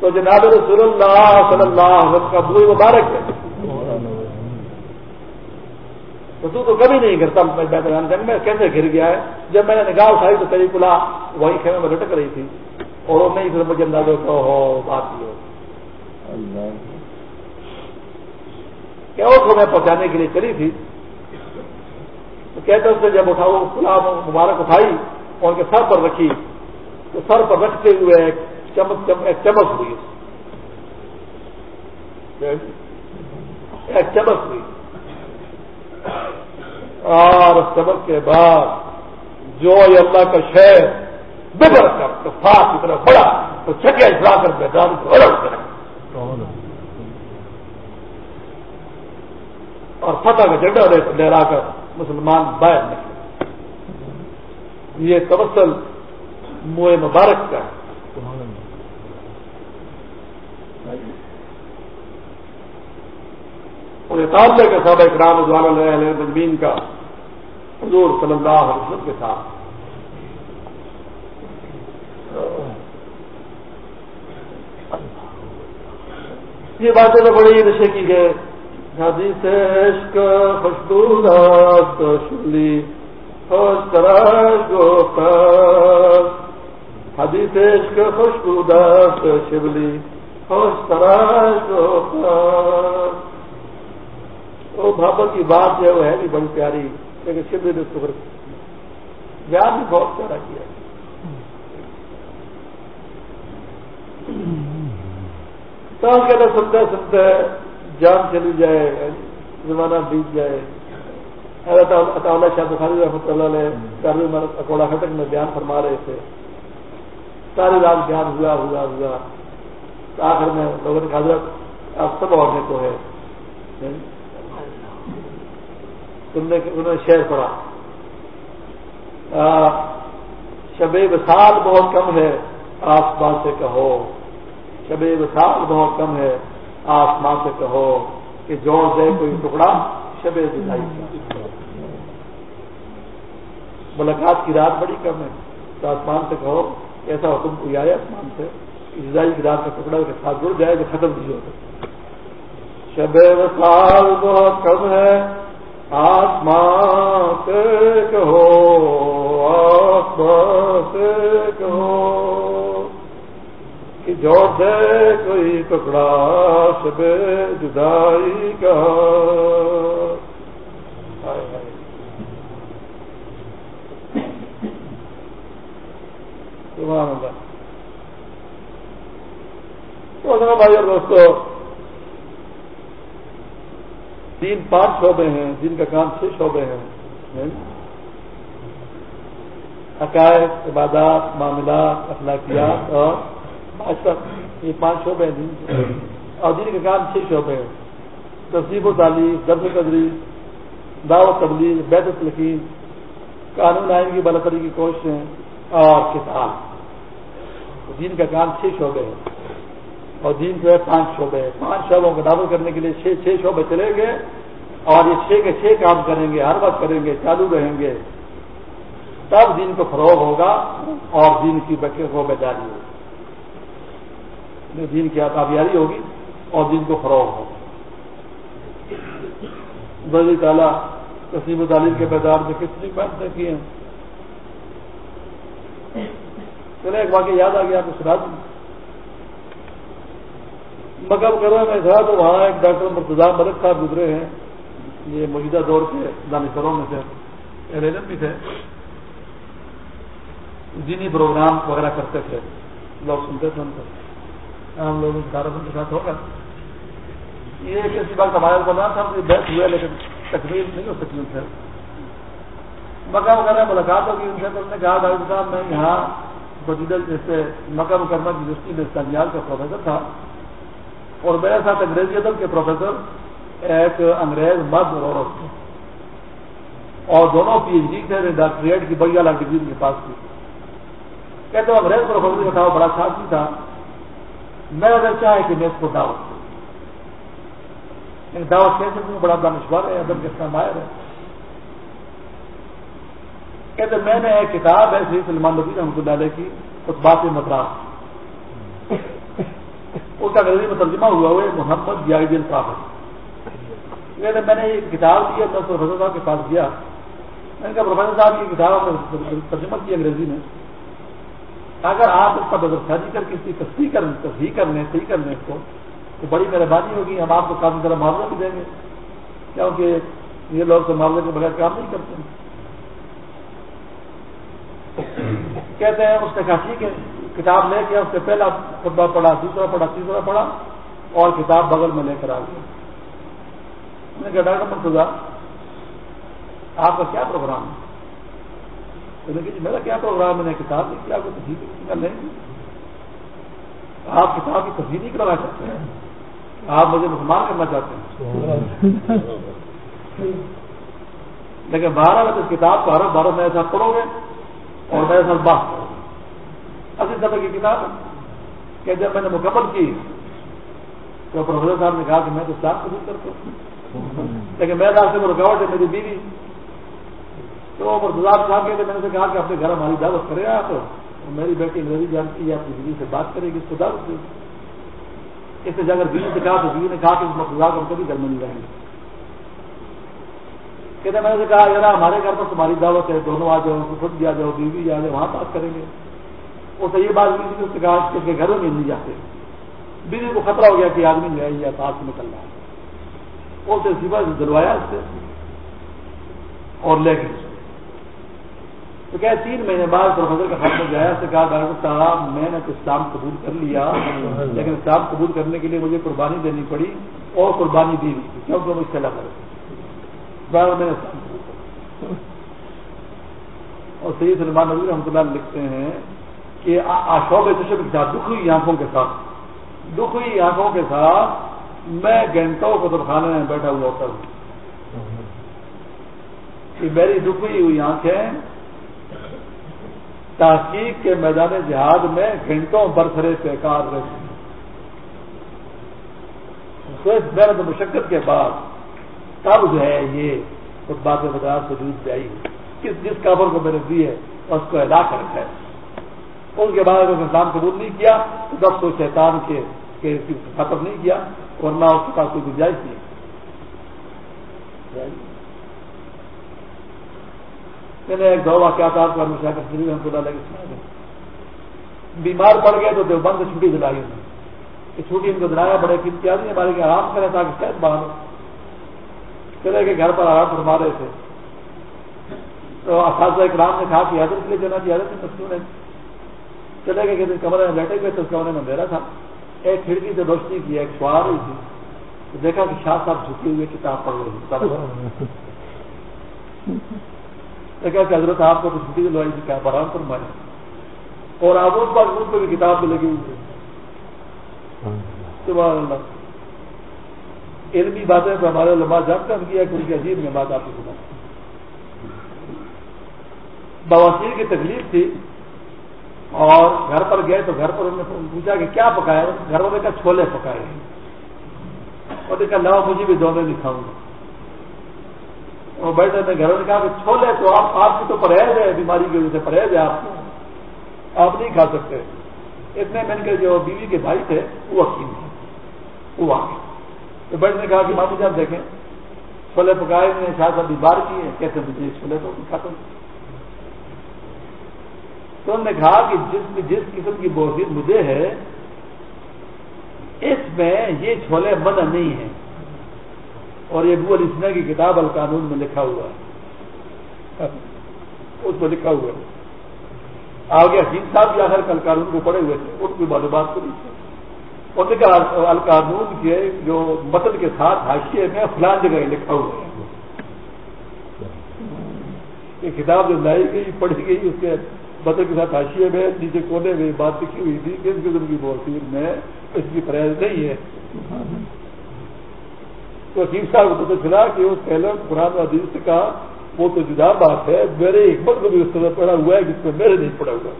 تو جناب رسول اللہ صلی اللہ علیہ وسلم کا بوئی مبارک ہے۔ تو تو, تو کبھی نہیں گرتا میدان جنگ میں کیسے گر گیا ہے؟ جب میں نے نگاہ اٹھائی تو تیری کلا وہی خیمے میں لٹک رہی تھی۔ اور وہ نہیں پھر مجھے اندازہ کو ہو بات ہو کیا اس کو میں پہنچانے کے لیے چلی تھی۔ تو کہتے اس نے جب اٹھاؤ کلا مبارک اٹھائی اور ان کے سر پر رکھی۔ تو سر پر رکھتے ہوئے ایک چمک ایک چمک ہوئی چمک ہوئی۔ اور چمک کے بعد جو اللہ کا شہر بگڑ کر تو فاس کی طرف بڑا تو چکے جا کر میدان کو الگ کرے اور فتح کا جھنڈا لہرا کر مسلمان باہر نکلے۔ یہ تبسل منہ مبارک کا ہے۔ اور اطالعہ کے سب اکرام ادوال علیہ مجمین کا حضور صلی اللہ علیہ وسلم کے ساتھ۔ یہ باتیں تو بڑی نشے کی گئے حدیث عشق خوشبو شلی خوش طرح گو حدیث عشق خوشبو شبلی خوش طرح گو وہ بھابت کی بات جو ہے وہ ہے بھی بڑی پیاری، لیکن شبلی نے اس بیان بھی بہت پیارا کیا سال کے اندر سنتے سنتے جان چلی جائے، زمانہ بیت جائے۔ اطالعہ شاہ بخاری رحمۃ اللہ علیہ کاروی مرد اکوڑا خٹک میں بیان فرما رہے تھے۔ ساری رات بیان ہوا ہوا ہوا۔ آخر میں لوگوں نے حضرت، آپ سب اور کو ہے۔ سننے انہوں نے شعر پڑھا۔ شب وسال بہت کم ہے آسمان سے کہو۔ شب وسال بہت کم ہے آسمان سے کہو۔ کہ جوڑ دے کوئی ٹکڑا، شب دکھائی ملاقات کی رات بڑی کم ہے، تو آسمان سے کہو۔ ایسا حکم کوئی آئے آسمان سے؟ رضائی کی رات کا ٹکڑا کے ساتھ جڑ جائے تو ختم نہیں ہوتا۔ شب وسال بہت کم ہے آسمان سے کہو، آسمان سے کہو۔ کہ جو دے کوئی ٹکڑا شب جدائی کا۔ بھائی اور دوستوں تین پانچ شعبے ہیں، جن کا کام چھ شعبے ہیں۔ عقائد، عبادات، معاملات، اخلاقیات اور آج تک یہ پانچ شعبے ہیں۔ دین اور دین کے کام چھ شعبے ہیں۔ تصدیب و تعلیم، درس و تدریس، دعوت تبلیغ، بیت القین قانون آئین کی بلکری کی کوششیں اور کتاب۔ دین کا کام چھ شعبے ہیں۔ اور دین جو ہے پانچ شعبے ہیں۔ پانچ شعبوں کو دعوت کرنے کے لیے چھ چھ شعبے چلیں گے اور یہ چھ کے چھ کام کریں گے، ہر وقت کریں گے، چالو رہیں گے۔ تب دین کو فروغ ہوگا اور دین کی بچے کو بیداری ہوگی دین کی کامیابی ہوگی اور دین کو فروغ ہوگا۔ بلی تعالیٰ تسلیم و تعلیم کے بیدار میں کتنی محنتیں کی ہیں۔ چلے ایک واقعہ یاد آ گیا، آپ کو سنا دوں۔ مکم کرو میں تھا تو وہاں ایک ڈاکٹر مرتضا ملک صاحب گزرے ہیں۔ یہ موجودہ دور کے دانشوروں میں سے ایل ایل بھی تھے۔ دینی پروگرام وغیرہ کرتے تھے۔ لوگ سنتے تھے ان کو۔ ہم لوگ کے ساتھ ہوگا۔ یہ کسی بات ہمارے بنا تھا بیٹھ ہوئے لیکن تکمیل نہیں ہو سکی ان سے۔ مکہ وغیرہ ملاقات ہوگی ان سے تو نے کہا، ڈاکٹر صاحب، میں یہاں بدیدل جیسے مکہ مکرمہ یونیورسٹی میں استعمال کا پروفیسر تھا۔ اور میرے ساتھ انگریزی ادب کے پروفیسر ایک انگریز مرد اور عورت تھے۔ اور دونوں پی ایچ ڈی تھے، ڈاکٹریٹ کی بڑی اعلیٰ ڈگری کے پاس تھی۔ کہتے ہیں، انگریز پروفیسر کا تھا بڑا ساتھی تھا۔ میں اگر چاہے کہ میں اس کو دعوت دوں۔ یعنی دعوت کہہ سکوں بڑا دانشور ہے، ادب کے ماہر ہے۔ کہتے میں نے ایک کتاب ہے سی سلمان نبی رحمۃ اللہ علیہ کی کچھ باتیں مدراس۔ اس کا انگریزی میں ترجمہ ہوا ہوئے محمد یادین صاحب۔ میں نے یہ کتاب دی ہے، میں پروفیسر صاحب کے پاس گیا میں نے کہا، پروفیسر صاحب کی کتاب ترجمہ کی انگریزی میں۔ اگر آپ اس کا بدر شادی کر کے اس کی تصدیق کر تصحیح کر لیں، صحیح کر لیں اس کو، تو بڑی مہربانی ہوگی۔ ہم آپ کو کافی طرح معاوضہ بھی دیں گے۔ کیونکہ یہ لوگ تو معاوضے کے بغیر کام نہیں کرتے۔ کہتے ہیں، اس نے کہا ٹھیک ہے کتاب لے کے اس سے پہلا خطبہ پڑھا، دوسرا پڑھا، تیسرا پڑھا اور کتاب بغل میں لے کر آ گیا۔ میں نے کہا، ڈاکٹر مرتضا آپ کا کیا پروگرام ہے؟ جی میرا کیا پروگرام میں نے کتاب لکھی آپ کو تصدیق کر لیں آپ کتاب کی تصدیق نہیں کرنا چاہتے ہیں۔ آپ مجھے مسلمان کرنا چاہتے ہیں۔ لیکن بارہ میں اس کتاب کو ہر بارہ میرے ساتھ پڑھو گے اور میرے ساتھ بات کرو اسی طرح کی کتاب کہ جب میں نے مکمل کی تو پروفیسر صاحب نے کہا کہ میں تو اسلام قبول کرتا ہوں۔ لیکن میرے راستے میں رکاوٹ ہے میری بیوی۔ تو مرتضاب صاحب کہتے میں نے کہا کہ اپنے گھر ہماری دعوت کرے آپ۔ میری بیٹی انگریزی جانتی ہے اپنی بیوی سے بات کرے گی، اس کو دعوت دے۔ اس سے اگر بیوی سے کہا، تو بیوی نے کہا کہ مرتضا کو کبھی گھر میں نہیں رہیں گے۔ کہتے میں نے کہا، یار ہمارے گھر پر تمہاری دعوت ہے، دونوں آ جاؤ خود بھی آ جاؤ، بیوی آ جاؤ وہاں بات کریں گے۔ وہ تو یہ بات بیوی اس سے کہا کہ کے گھروں میں نہیں جاتے۔ بیوی کو خطرہ ہو گیا کہ آدمی جو ہے یا پاس نکل رہا ہے۔ وہ تو سوا سے دلوایا اس سے اور لے گئے۔ تو کیا تین مہینے بعد پروفیسر کا خط میں گیا۔ سے کہا ڈاکٹر صاحب، میں نے تو اسلام قبول کر لیا، لیکن اسلام قبول کرنے کے لیے مجھے قربانی دینی پڑی اور قربانی دی تھی، کیونکہ مجھ سے لگ رہے میں نے اسلام قبول کر اور سید سلمان نبی رحمۃ اللہ لکھتے ہیں کہ اشوب چشم کے ساتھ دکھ ہوئی آنکھوں کے ساتھ۔ دکھ ہوئی آنکھوں کے ساتھ میں گھنٹوں کو خانے میں بیٹھا ہوا ہوتا ہوں۔ کہ میری دکھ ہوئی ہوئی آنکھیں تحقیق کے میدان جہاد میں گھنٹوں برسرے پیکار رہتی تو اس محنت مشقت کے بعد تب جو ہے یہ خود بات بازار سے دودھ کس جس کابر کو میں نے دی ہے اس کو ادا کر رکھا ہے؟ اس کے بعد اگر انسان قبول نہیں کیا تو جب تو شیطان کے ختم نہیں کیا ورنہ اس کے پاس کوئی گنجائش نہیں۔ میں نے ایک دو واقعات آپ کو مشاکر شریف ہم خدا لگے سنا دیں بیمار پڑ گئے تو دیوبند سے چھٹی دلائی انہوں نے۔ چھٹی ان کو دلایا، بڑے قیمتی آدمی ہمارے کے آرام کرے تاکہ صحت باہر چلے کہ گھر پر آرام فرما رہے تھے۔ تو اساتذہ اکرام نے کہا کہ حضرت کے لیے جانا چاہیے حضرت مستور ہے چلے گئے کہ کمرے میں بیٹھے گئے تو اس کمرے میں میرا تھا۔ ایک کھڑکی سے روشنی کی، ایک سوار ہوئی تھی۔ تو دیکھا کہ شاہ صاحب جھکے ہوئے کتاب پڑھ رہے دیکھا کہ حضرت آپ کو تو چھٹی دلوائی تھی، کیا آرام فرمائے اور آبود پر پہ بھی کتاب بھی لگی ہوئی سبحان اللہ۔ علمی باتیں تو ہمارے لمبا جب کم کیا کہ ان کی عجیب میں بات آپ کو سنا بواسیر کی تکلیف تھی۔ اور گھر پر گئے تو گھر پر انہوں نے پوچھا کہ کیا پکایا؟ گھر والے کا چھولے پکائے اور دیکھا لوا مجھے بھی دونوں نہیں کھاؤں گا۔ اور بیٹھے میں گھر نے کہا کہ چھولے تو آپ آپ کی تو پرہیز ہے، بیماری کی وجہ سے پرہیز ہے آپ کو آپ نہیں کھا سکتے۔ اتنے میں کے جو بیوی کے بھائی تھے، وہ حکیم تھے وہ آ گئے۔ تو بیٹھ نے کہا کہ مامو جان دیکھیں، چھولے پکائے میں شاید ابھی بار کیے کیسے مجھے چھولے تو کھاتا ہوں تو انہوں نے کہا کہ جس جس قسم کی بوسیت مجھے ہے، اس میں یہ چھولے من نہیں ہیں۔ اور یہ بو علیسنا کی کتاب القانون میں لکھا ہوا ہے۔ اس میں لکھا ہوا ہے۔ آگے حکیم صاحب بھی آخر کل قانون کو پڑے ہوئے تھے، ان کی معلومات کو نہیں اور دیکھا القانون کے جو متن کے ساتھ حاشیے میں فلان جگہ لکھا ہوا ہے۔ یہ کتاب جو لائی گئی، پڑھی گئی، اس کے متن کے ساتھ حاشیے میں نیچے کونے میں بات لکھی ہوئی تھی کس قسم کی بوسیر میں اس کی پرہیز نہیں ہے۔ تو حکیم صاحب کو پتہ چلا کہ اس پہلے قرآن عدیز سے کہا وہ تو جدا بات ہے۔ میرے حکمت کو بھی اس طرح پڑا ہوا ہے جس میں میرے نہیں پڑا ہوا۔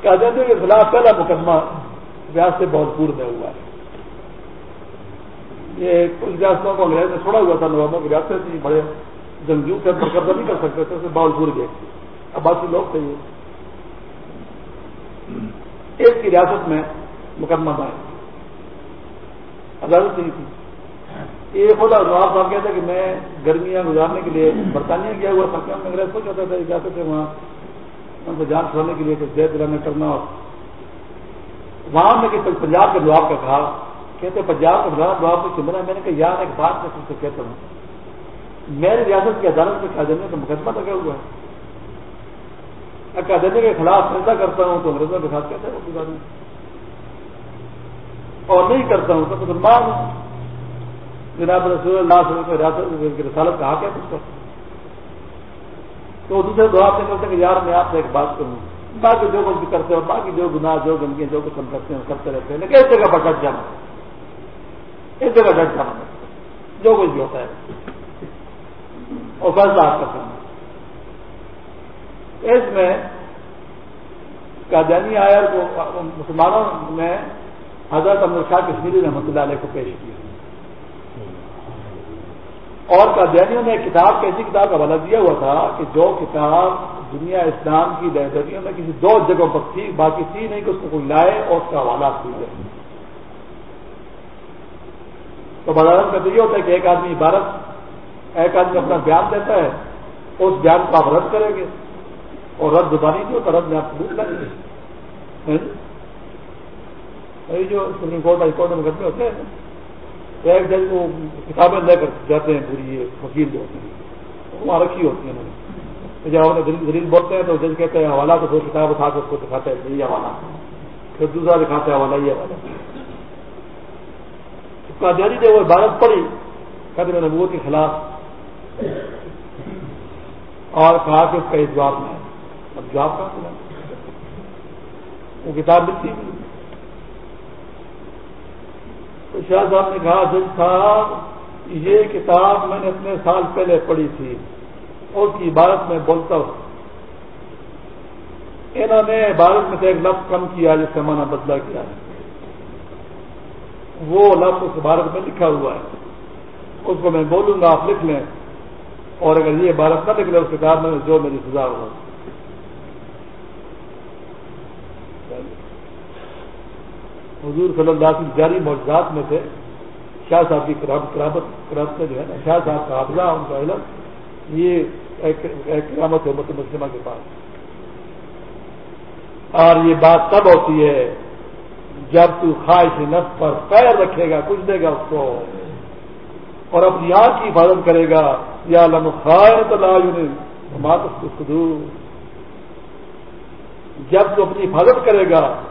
کہتے کے خلاف پہلا مقدمہ ریاست سے بہت پور میں ہوا ہے۔ یہ کچھ ریاستوں کو انگریز نے چھوڑا ہوا تھا، نواموں کی ریاست تھی بڑے جنگجو سے قبضہ نہیں کر سکتے تھے اسے باول پور گئے اب باقی لوگ تھے یہ ایک کی ریاست میں مقدمہ دائیں عدالت نہیں تھی۔ یہ خود نواب صاحب کہتے کہ میں گرمیاں گزارنے کے لیے برطانیہ گیا ہوا تھا۔ کیا انگریز کو چاہتا تھا جاتے تھے وہاں۔ ان کو جان چھوڑنے کے لیے کچھ دیر دلانے کرنا۔ اور وہاں میں کہ پنجاب کے نواب کا کہا، کہتے پنجاب کا نواب کو چمنا میں نے کہا، یار، ایک بات میں تم سے کہتا ہوں۔ میری ریاست کی عدالت میں کہا کا مقدمہ لگا ہوا ہے۔ اکادمی کے خلاف فیصلہ کرتا ہوں تو انگریزوں کے ساتھ کہتے ہیں اور نہیں کرتا ہوں تو مسلمان ہوں۔ جناب رسول اللہ صلی اللہ علیہ وسلم کی رسالت کہا کیا کچھ کرتا تو دوسرے دو آپ نے کہتے کہ یار میں آپ سے ایک بات کروں۔ باقی جو کچھ بھی کرتے ہو باقی جو گناہ، جو گندگی جو کچھ ہم کرتے ہیں کرتے رہتے ہیں۔ لیکن اس جگہ پر ڈٹ جانا۔ اس جگہ ڈٹ جانا۔ جو کچھ بھی ہوتا ہے۔ اور فیصلہ آپ کا اس میں قادیانی آئر کو مسلمانوں نے حضرت امر شاہ کشمیری رحمۃ اللہ علیہ کو پیش کیا۔ اور قادیانیوں نے کتاب ایسی کتاب کا حوالہ دیا ہوا تھا کہ جو کتاب دنیا اسلام کی لائبریریوں میں کسی دو جگہوں پر تھی، باقی تھی نہیں کہ اس کو کوئی لائے اور اس کا حوالہ سی جائے تو بازار کا تو یہ ہوتا ہے کہ ایک آدمی عبارت ایک آدمی اپنا بیان دیتا ہے، اس بیان کو آپ رد کریں گے۔ اور رد زبانی جو تو رد میں آپ کو لیں گے۔ ہاں جی؟ جو سپریم کورٹ ہائی کورٹ میں مقدمے ہوتے ہیں، ایک جج کو کتابیں لے کر جاتے ہیں، پوری یہ وکیل جو ہوتے ہیں۔ وہاں رکھی ہوتی ہیں جب آپ دلیل بولتے ہیں تو جج کہتے ہیں، حوالہ تو دو کتاب اٹھا کے اس کو دکھاتے ہیں یہ حوالہ۔ پھر دوسرا دکھاتے ہیں، حوالہ یہ حوالہ۔ قادیانی نے وہ عبارت پڑھی قدر نبوت کے خلاف اور کہا کہ اس کا جواب میں اب جواب کہاں ملا وہ کتاب ملتی نہیں۔ تو شاہ صاحب نے کہا، جج صاحب، یہ کتاب میں نے اتنے سال پہلے پڑھی تھی اور کی عبارت میں بولتا ہوں۔ انہوں نے عبارت میں سے ایک لفظ کم کیا، جس سے مانا بدلا کیا ہے وہ لفظ اس عبارت میں لکھا ہوا ہے۔ اس کو میں بولوں گا، آپ لکھ لیں۔ اور اگر یہ عبارت نہ نکلے اس کتاب میں جو میری سزا ہو۔ حضور صلی اللہ علیہ وسلم جاری معجزات میں سے شاہ صاحب کی کرامت میں جو ہے نا، شاہ صاحب کا حافظہ، ان کا علم، یہ ایک کرامت ہے مت مسلمہ کے پاس۔ اور یہ بات تب ہوتی ہے جب تو خواہش نفس پر پیر رکھے گا، کچھ دے گا اس کو اور اپنی آنکھ کی حفاظت کرے گا۔ یا لم جب تو اپنی حفاظت کرے گا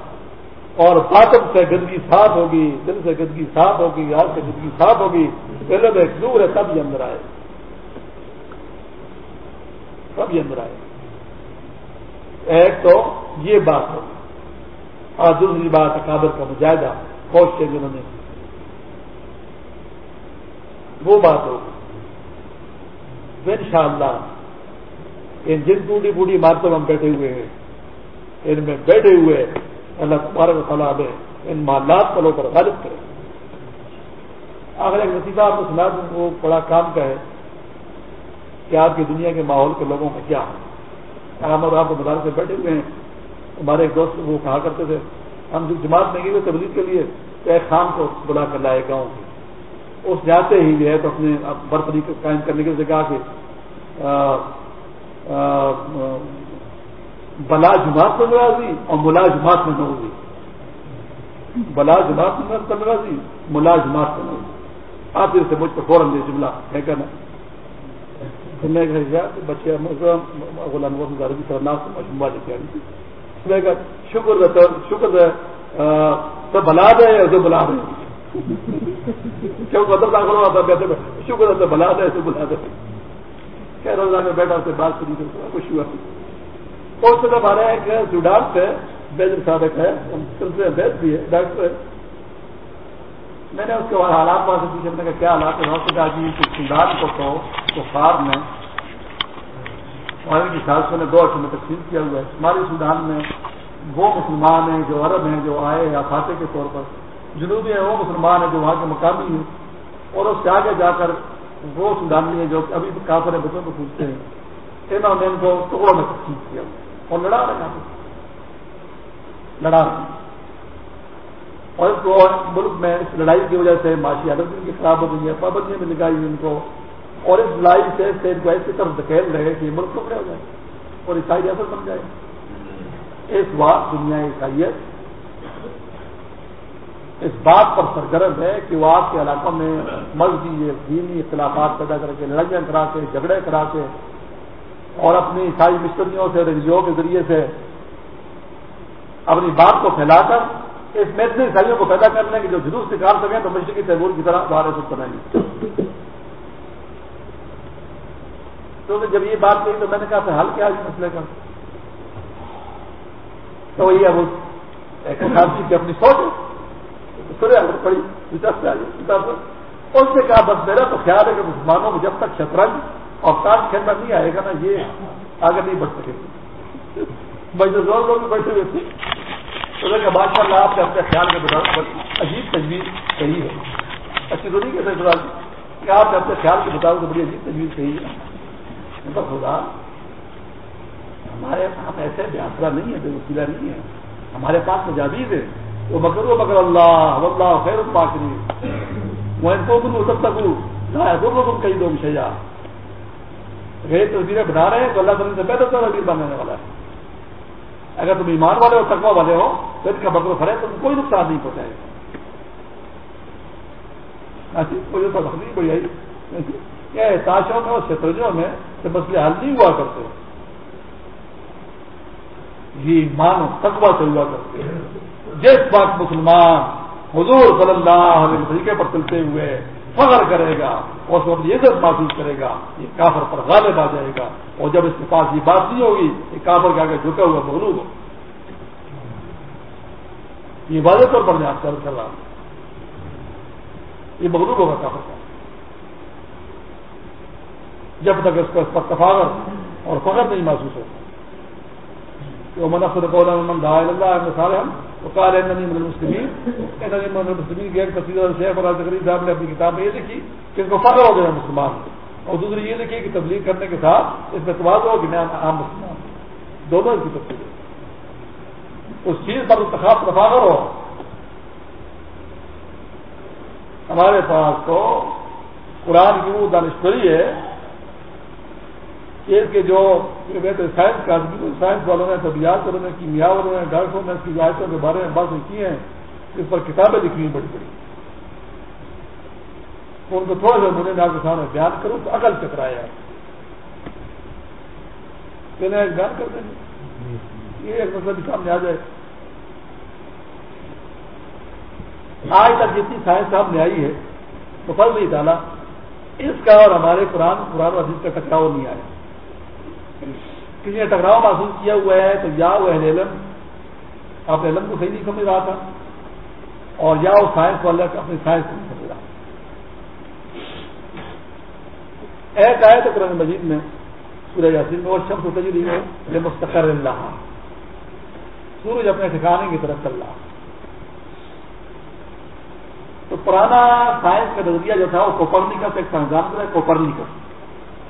اور باطن سے گندگی صاف ہوگی، دل سے گندگی صاف ہوگی ہاتھ سے گندگی صاف ہوگی، پہلے میں ایک دور ہے تب یہ اندر آئے۔ تب یہ اندر آئے۔ ایک تو یہ بات ہوگی اور دوسری بات اکابر کا مجاہدہ فوج کے جنہوں نے۔ وہ بات ہوگی۔ ان شاء اللہ ان جن ٹوٹی بوڑھی عمارتوں میں ہم بیٹھے ہوئے ہیں، ان میں بیٹھے ہوئے اللہ تبارک تعالیٰ میں ان محلات پلوں پر غالب کرے۔ اگر ایک نتیجہ آپ کو سنا دوں، وہ بڑا کام کا ہے کہ آپ کی دنیا کے ماحول کے لوگوں کا کیا ہے ہم اور آپ مدار سے بیٹھے ہوئے ہیں، ہمارے ایک دوست وہ کہا کرتے تھے، ہم جو جماعت میں گئے ہوئے تبلیغ کے لیے ایک خان کو بلا کر لائے گاؤں اس جاتے ہی جو ہے تو اپنے برتری قائم کرنے کے لیے کہا کہ بلا جماعت میں ناراضی اور ملا جماعت میں نہ بلا جماعت میں ناراضی ملا جماعت میں نہ آپ سے مجھ پہ فوراً دے جملہ ہے کہنا میں بچے غلام کی طرح نام جمعہ لے کے آ رہی تھی میں کہا، شکر شکر تو بلا دے یا بلا دے کیوں مطلب داخل ہوا تھا بیٹھے میں شکر ہے تو بلا دے، تو بلا دے۔ کہہ روزہ میں بیٹھا سے بات کری تو خوش ہوا۔ اس سے ہمارے ایک سوڈان سے بیدر صاحب ایک ہے سلسلے بیت بھی ہے ڈاکٹر ہے میں نے اس کے حالات وہاں سے پوچھا میں نے کہا، کیا حالات ہے سے کہا جی سوڈان کو تو کفار میں۔ ہمارے کی سازشوں نے دو عرصے میں تقسیم کیا ہوا ہے۔ ہمارے سوڈان میں وہ مسلمان ہیں جو عرب ہیں، جو آئے یا فاتح کے طور پر۔ جنوبی ہیں وہ مسلمان ہیں جو وہاں کے مقامی ہیں۔ اور اس سے آگے جا کر وہ سودانی ہیں جو ابھی کافر بچوں کو پوچھتے ہیں۔ انہوں نے ان کو ٹکڑوں میں تقسیم کیا۔ اور لڑا رہے ہیں لڑا رہے۔ اور اس کو ملک میں اس لڑائی کی وجہ سے معاشی عادت ان کی خراب ہو گئی ہے پابندیاں میں لگائی ان کو۔ اور اس لڑائی سے ان کو ایسی طرف دھکیل رہے کہ ملک ٹکڑے ہو جائے اور عیسائی ریاست بن جائے۔ اس بات دنیا عیسائیت اس بات پر سرگرم ہے کہ وہ آپ کے علاقوں میں مذہبی دینی اختلافات پیدا کر کے لڑائیاں کرا کے، جھگڑے کرا کے اور اپنی عیسائی مشتریوں سے رنجیوں کے ذریعے سے اپنی بات کو پھیلا کر اس میں اتنے عیسائیوں کو پیدا کرنے کی جو جلوس نکال سکیں تو مشرقی تیبور کی طرح باہر سے بنائیں گے۔ کیونکہ جب یہ بات کہی تو میں نے کہا تھا حل کیا اس مسئلے کا؟ تو یہ اب ایک کی اپنی سوچ ہے۔ پڑی اس نے کہا، بس میرا تو خیال ہے کہ مسلمانوں کو جب تک شطرنج اور تاج کھیلنا نہیں آئے گا نا، یہ آگے نہیں بڑھ سکے بھائی جو زور لوگ بیٹھے ہوئے تھے، تو کہ بادشاہ اللہ آپ سے اپنے خیال میں بتا عجیب تجویز صحیح ہے۔ اچھی تو نہیں کہتے سوال جی، کہ آپ نے اپنے خیال کے بتاؤ تو بڑی عجیب تجویز صحیح ہے۔ بس خدا، ہمارے پاس ایسے بیاسرا نہیں ہے، بے وسیلہ نہیں ہے۔ ہمارے پاس مجاویز ہے وہ مکر و مکر اللہ اللہ خیر پاکری وہ ان کو تب تک دو تم کئی دو مشیا غیر تصویریں بنا رہے ہیں تو اللہ تعالیٰ سے بہتر تو نظیر بنانے والا ہے۔ اگر تم ایمان والے ہو تقوا والے ہو، تو ان کا بکر فرے تو کوئی نقصان نہیں پہنچائے گا۔ اچھا، کوئی تو نہیں بڑی آئی۔ اچھا، کیا احتاشوں میں اور شترجوں میں تو مسئلے حل نہیں ہوا کرتے۔ یہ مانو تقوا سے ہوا کرتے۔ ہیں جس وقت مسلمان حضور صلی اللہ علیہ طریقے پر چلتے ہوئے فخر کرے گا، اور اس وقت عزت محسوس کرے گا یہ کافر پر غالب آ جائے گا، اور جب اس کے پاس یہ بات نہیں ہوگی یہ کافر کے آگے جھکا ہوا مغلوب ہو۔ یہ واضح طور پر میں آپ کر رہا ہوں یہ مغلوب ہوگا کافر کا جب تک اس کو اس پر تفاغر اور فخر نہیں محسوس ہوگا وہ منفر من اللہ سارے ہم وقال انني من المسلمين. انني من المسلمين. غير تفصیل اور شیخ اور تقریر صاحب نے اپنی کتاب میں یہ لکھی کہ ان کو فخر ہو گیا مسلمان. اور دوسری یہ لکھی کہ تبلیغ کرنے کے ساتھ اس میں توازو ہو کہ میں عام مسلمان دونوں اس کی تفصیل اس چیز پر انتخاب تفاخر ہو. ہمارے پاس تو قرآن کی وہ دانشوری ہے اس کے جو سائنس کا سائنس والوں نے طبیعت والوں نے، کیمیا والوں نے، ڈاکٹروں نے اس کی آیتوں کے بارے میں باتیں کی ہیں، اس پر کتابیں لکھنی بڑی بڑی۔ ان کو تھوڑا سا میں آپ کے سامنے بیان کروں تو عقل چکرایا ایک بیان کر دیں۔ گے یہ ایک مسئلہ بھی سامنے آ جائے۔ آج تک جتنی سائنس سامنے آئی ہے، تو پھل نہیں ڈالا اس کا اور ہمارے قرآن قرآن عزیز کا ٹکراؤ نہیں آیا۔ کسی نے ٹکراؤ محسوس کیا ہوا ہے تو یا وہ اہل علم اپنے علم کو صحیح نہیں سمجھ رہا تھا، اور یا وہ سائنس والا اپنی سائنس کو نہیں سمجھ رہا۔ ایک آئے تو قرآن مجید میں سورج یاسین میں وہ شخص ہوتا جی ہے مستقر اللہ۔ سورج اپنے ٹھکانے کی طرف چل رہا۔ تو پرانا سائنس کا نظریہ جو تھا، وہ کوپرنیکس ایک سائنسدان ہے کوپرنیکس۔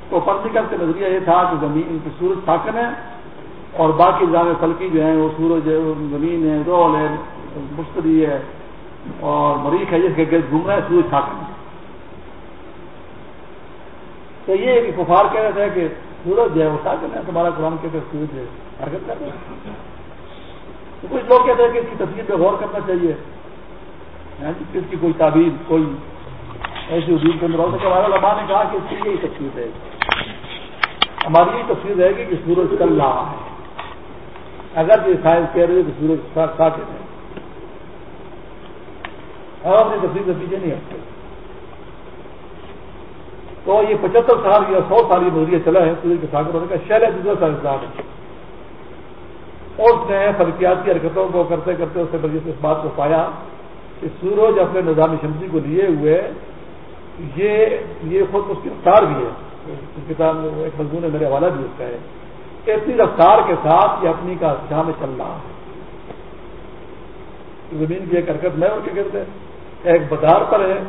تو کوپرنیکس کا نظریہ یہ تھا کہ زمین کی سورج ساکن ہے اور باقی نظام فلکی جو ہیں وہ سورج ہے زمین ہے رول ہے مشتری ہے اور مریخ ہے جس کے گرد گھوم رہا ہے سورج ساکن ہے۔ تو یہ کہ کفار کہہ رہے تھے کہ سورج ہے وہ ساکن ہے تمہارا قرآن کہتے سورج ہے حرکت کر رہے تو کچھ لوگ کہتے ہیں کہ اس کی تصویر پہ غور کرنا چاہیے۔ ہاں جی، کس کی کوئی تعبیر کوئی ایسی حدود کے اندر ہو سکے ہمارا لبا نے کہا کہ اس کی یہی تصویر ہے۔ ہماری یہی تصویر رہے گی کہ سورج چل رہا ہے۔ اگر یہ سائنس کہہ رہے کہ سورج ساکن ہے۔ ہم اپنی تصویر سے پیچھے نہیں ہٹتے تو یہ پچہتر سال یا سو سال یہ نظریہ چلا ہے، سورج کے ساگر ہونے کا شہر ہے، دوسرا سائنسدان ہے۔ اس نے فلکیات کی حرکتوں کو کرتے کرتے اس سے اس بات کو پایا کہ سورج اپنے نظام شمسی کو لیے ہوئے یہ یہ خود اس کی رفتار بھی ہے۔ کتاب ایک مضمون ہے، میرے حوالہ بھی اس کا ہے اتنی رفتار کے ساتھ یہ اپنی کا جہاں میں چل رہا ہے۔ زمین کی ایک حرکت میں اور کیا کہتے ہیں؟ ایک بدار پر ہے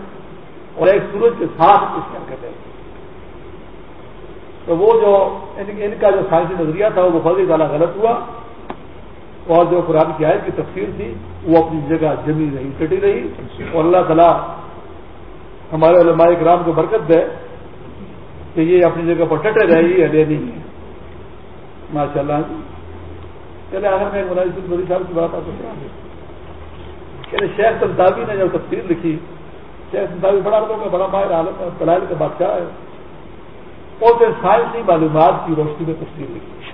اور ایک سورج کے ساتھ اس کی حرکت ہے۔ تو وہ جو ان کا جو سائنسی نظریہ تھا، وہ بہت ہی زیادہ غلط ہوا۔ اور جو قرآن کی آیت کی تفصیل تھی، وہ اپنی جگہ جمی رہی کٹی رہی۔ اور اللہ تعالیٰ ہمارے علماء کرام کو برکت دے کہ یہ اپنی جگہ پر ٹٹے رہے گی ادے نہیں ہے ماشاء اللہ جی چلے آخر میں ملازم بڑی صاحب کی بات آپ کو کہ شیخ سنتاوی نے جو تفصیل لکھی، شیخ سنتاوی بڑا لوگوں کا بڑا ماہر عالم دلائل کا بادشاہ ہے۔ اور سائنسی معلومات کی روشنی میں تفصیل لکھی۔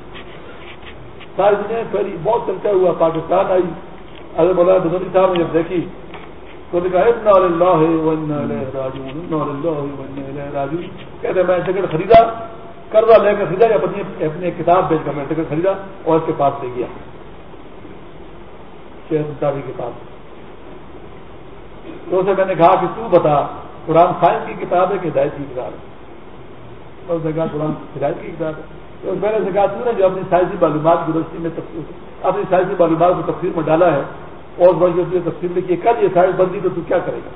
ساری دنیا پھیلی، بہت چلتا ہوا، پاکستان آئی۔ اگر مولانا دمنی صاحب نے جب دیکھی تو کہا اتنا کہتے میں ٹکٹ خریدا، قرضہ لے کر خریدا یا اپنی اپنی کتاب بیچ کر میں ٹکٹ خریدا اور اس کے پاس لے گیا۔ شیخ کے پاس۔ تو اسے میں نے کہا کہ تو بتا، قرآن سائنس کی کتاب ہے کہ ہدایت کی کتاب ہے؟ اور اس نے کہا، قرآن ہدایت کی کتاب ہے. میں نے کہا، تو نے جو اپنی سائنسی معلومات کی روشنی میں اپنی سائنسی معلومات کو تفصیل میں ڈالا ہے اور بڑی تفصیل میں کی کل یہ سائنس بندی تو تو کیا کرے گا؟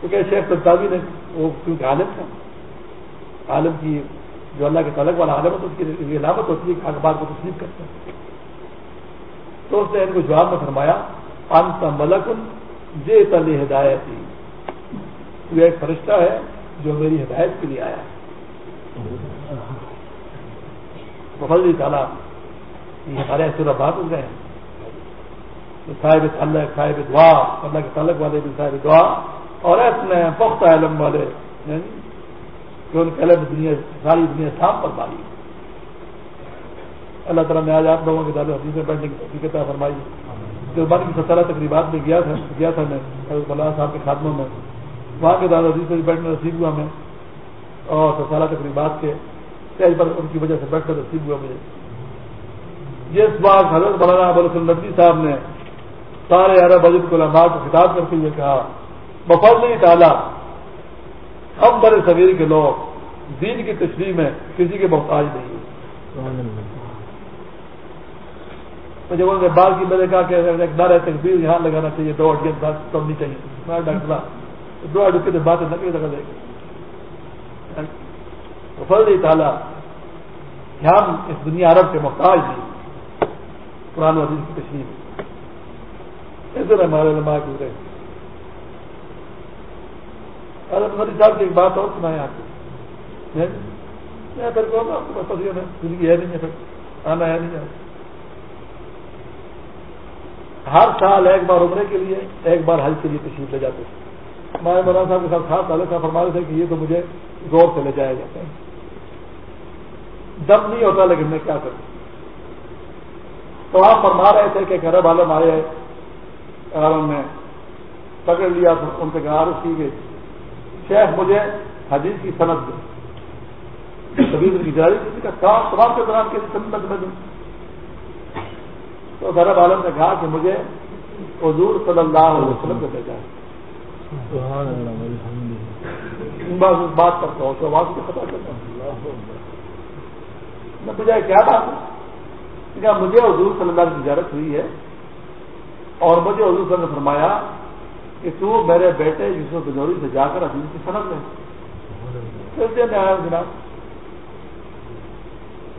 تو کہ شیخ سنتاوی نے، وہ کیونکہ عالم تھا۔ عالم کی جو اللہ کے تعلق والا عالم ہے، تو اس کی علامت ہوتی ہے کہ اخبار کو تسلیم کرتے ہیں تو اس نے ان کو جواب میں فرمایا، انت ملکن جے تل ہدایت تو ایک فرشتہ ہے جو میری ہدایت کے لیے آیا ہے۔ بفضل تعالیٰ یہ ہمارے ایسے بات ہو گئے ہیں۔ صاحب اللہ، صاحب دعا، اللہ کے تعلق والے بھی صاحب دعا اور ایسے پختہ علم والے یعنی کہ ان کے علم دنیا، ساری دنیا صاف پر ماری اللہ تعالیٰ نے آج آپ لوگوں کے دعوت حدیث میں بیٹھنے کی حقیقت فرمائی قربانی کی ستارہ تقریبات میں گیا تھا گیا تھا میں، حضرت اللہ صاحب کے خاتموں میں۔ وہاں کے دعوت حدیث میں بیٹھنے نصیب ہوا میں اور سسالہ تقریبات کے اسٹیج پر ان کی وجہ سے بیٹھ کر نصیب ہوا مجھے۔ جس بار حضرت مولانا ابو ندی صاحب نے سارے عرب عجب علماء کو خطاب کرتے ہوئے کہا بفر نہیں ہم بڑے صغیر کے لوگ دین کی تشریح میں کسی کے محتاج نہیں تو جب انہوں نے بال کی، میں نے کہا کہ نعرہ تکبیر یہاں لگانا چاہیے، دو اڈیے توڑنی چاہیے میں ڈاکٹر دو اڈے کی باتیں نہ لگا دے گی فضل تعالیٰ ہم اس دنیا عرب کے محتاج نہیں قرآن وزیر کی تشریح۔ ایسے ہمارے علماء گزرے حضرت صاحب کی ایک بات اور سنائے آپ کو۔ میں پھر کہوں زندگی ہے نہیں ہے پھر۔ آنا ہے نہیں ہے۔ ہر سال ایک بار عمرے کے لیے ایک بار حج کے لیے تشریف لے جاتے ہمارے مولانا صاحب کے ساتھ خاص تعلق صاحب فرما رہے تھے کہ یہ تو مجھے زور سے لے جایا جاتا ہے۔ دم نہیں ہوتا لیکن میں کیا کروں؟ تو آپ فرما رہے تھے کہ گھر عالم آئے عالم میں پکڑ لیا ان سے عرض کی گئی۔ شیخ مجھے حدیث کی صنعت دے۔ کبھی کی جاری کسی کا کام تمام کے دوران کسی سنت میں دوں۔ تو غرب عالم نے کہا کہ مجھے حضور صلی اللہ علیہ وسلم کو بھیجا۔ بس اس بات کرتا ہوں تو آواز کو پتا چلتا میں بجائے کیا بات ہے؟ کہا مجھے حضور صلی اللہ کی زیارت ہوئی ہے اور مجھے حضور صلی اللہ نے فرمایا کہ تو میرے بیٹے یوسف بجوری سے جا کر حدیث کی صنعت لے پھر میں آیا جناب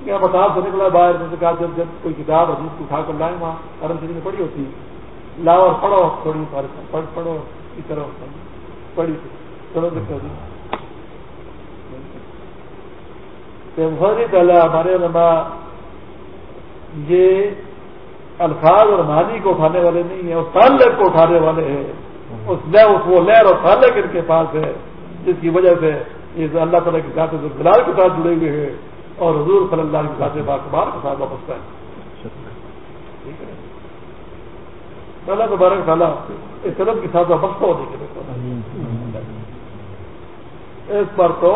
کیا بتا سے نکلا باہر، میں سے کہا، جب جب کوئی کتاب حدیث کو اٹھا کر لائیں وہاں کرم شریف میں پڑھی ہوتی۔ لاؤ اور پڑھو تھوڑی پڑھ پڑھو کی طرح پڑھی۔ چلو دیکھو جی پہلے ہمارے علماء یہ الفاظ اور معنی کو اٹھانے والے نہیں ہیں، اس تعلق کو اٹھانے والے ہیں۔ اس وہ لہر اور تعلق ان کے پاس ہے، جس کی وجہ سے یہ اللہ تعالیٰ کے ساتھ بلال کے ساتھ جڑے ہوئے ہیں اور حضور صلی اللہ کے ساتھ باقبار کے ساتھ واپس ہے؟ اللہ تبارک تعالیٰ اس طرف کے ساتھ وابستہ ہونے کے لیے اس پر تو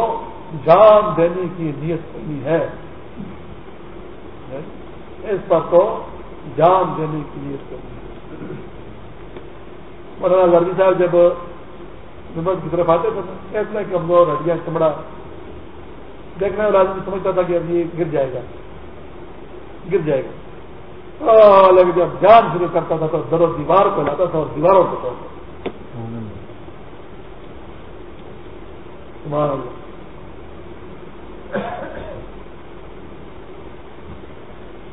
جان دینے کی نیت کرنی ہے۔ اس پر تو جان دینے کی نیت کرنی مولانا غربی صاحب جب جمعت کی طرف آتے تھے کہتے ہیں کہ ہم لوگ ہڈیاں چمڑا دیکھنے والا آدمی سمجھتا تھا کہ اب یہ گر جائے گا۔ گر جائے گا۔ لیکن جب جان شروع کرتا تھا تو در دیوار کو لاتا تھا اور دیواروں کو توڑتا تھا۔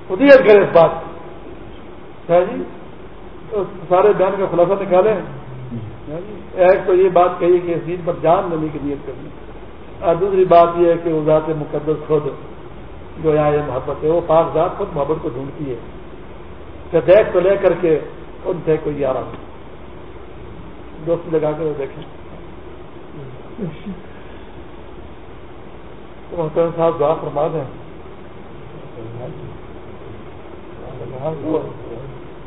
خودیت کرے اس بات جی؟ سارے بیان کا خلاصہ نکالے جی؟ ایک تو یہ بات کہی کہ اس دین پر جان لینے کی نیت کرنی۔ اور دوسری بات یہ ہے کہ وہ ذات مقدس خود جو یہاں یہ محبت ہے، وہ پاک ذات خود محبت کو ڈھونڈتی ہے۔ کہ دیکھ تو لے کر کے ان سے کوئی آرام دوست لگا کے وہ دیکھیں۔ تو محترم صاحب، دعا فرما دیں۔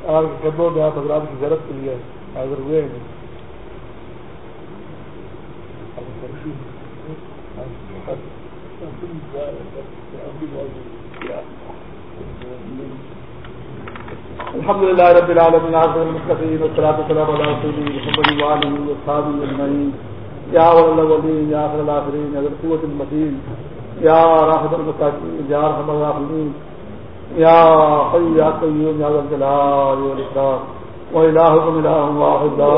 آپ قدموں میں آپ حضرات کی ضرورت کے لیے حاضر ہوئے ہیں الحمد لله رب العالمين عز المتقين والصلاة والسلام على رسوله محمد وآله وصحبه أجمعين يا أول الأولين يا آخر الآخرين يا ذا القوة المتين يا راحم المساكين يا أرحم الراحمين يا حي يا قيوم يا ذا الجلال والإكرام. وإلهكم إله واحد، لا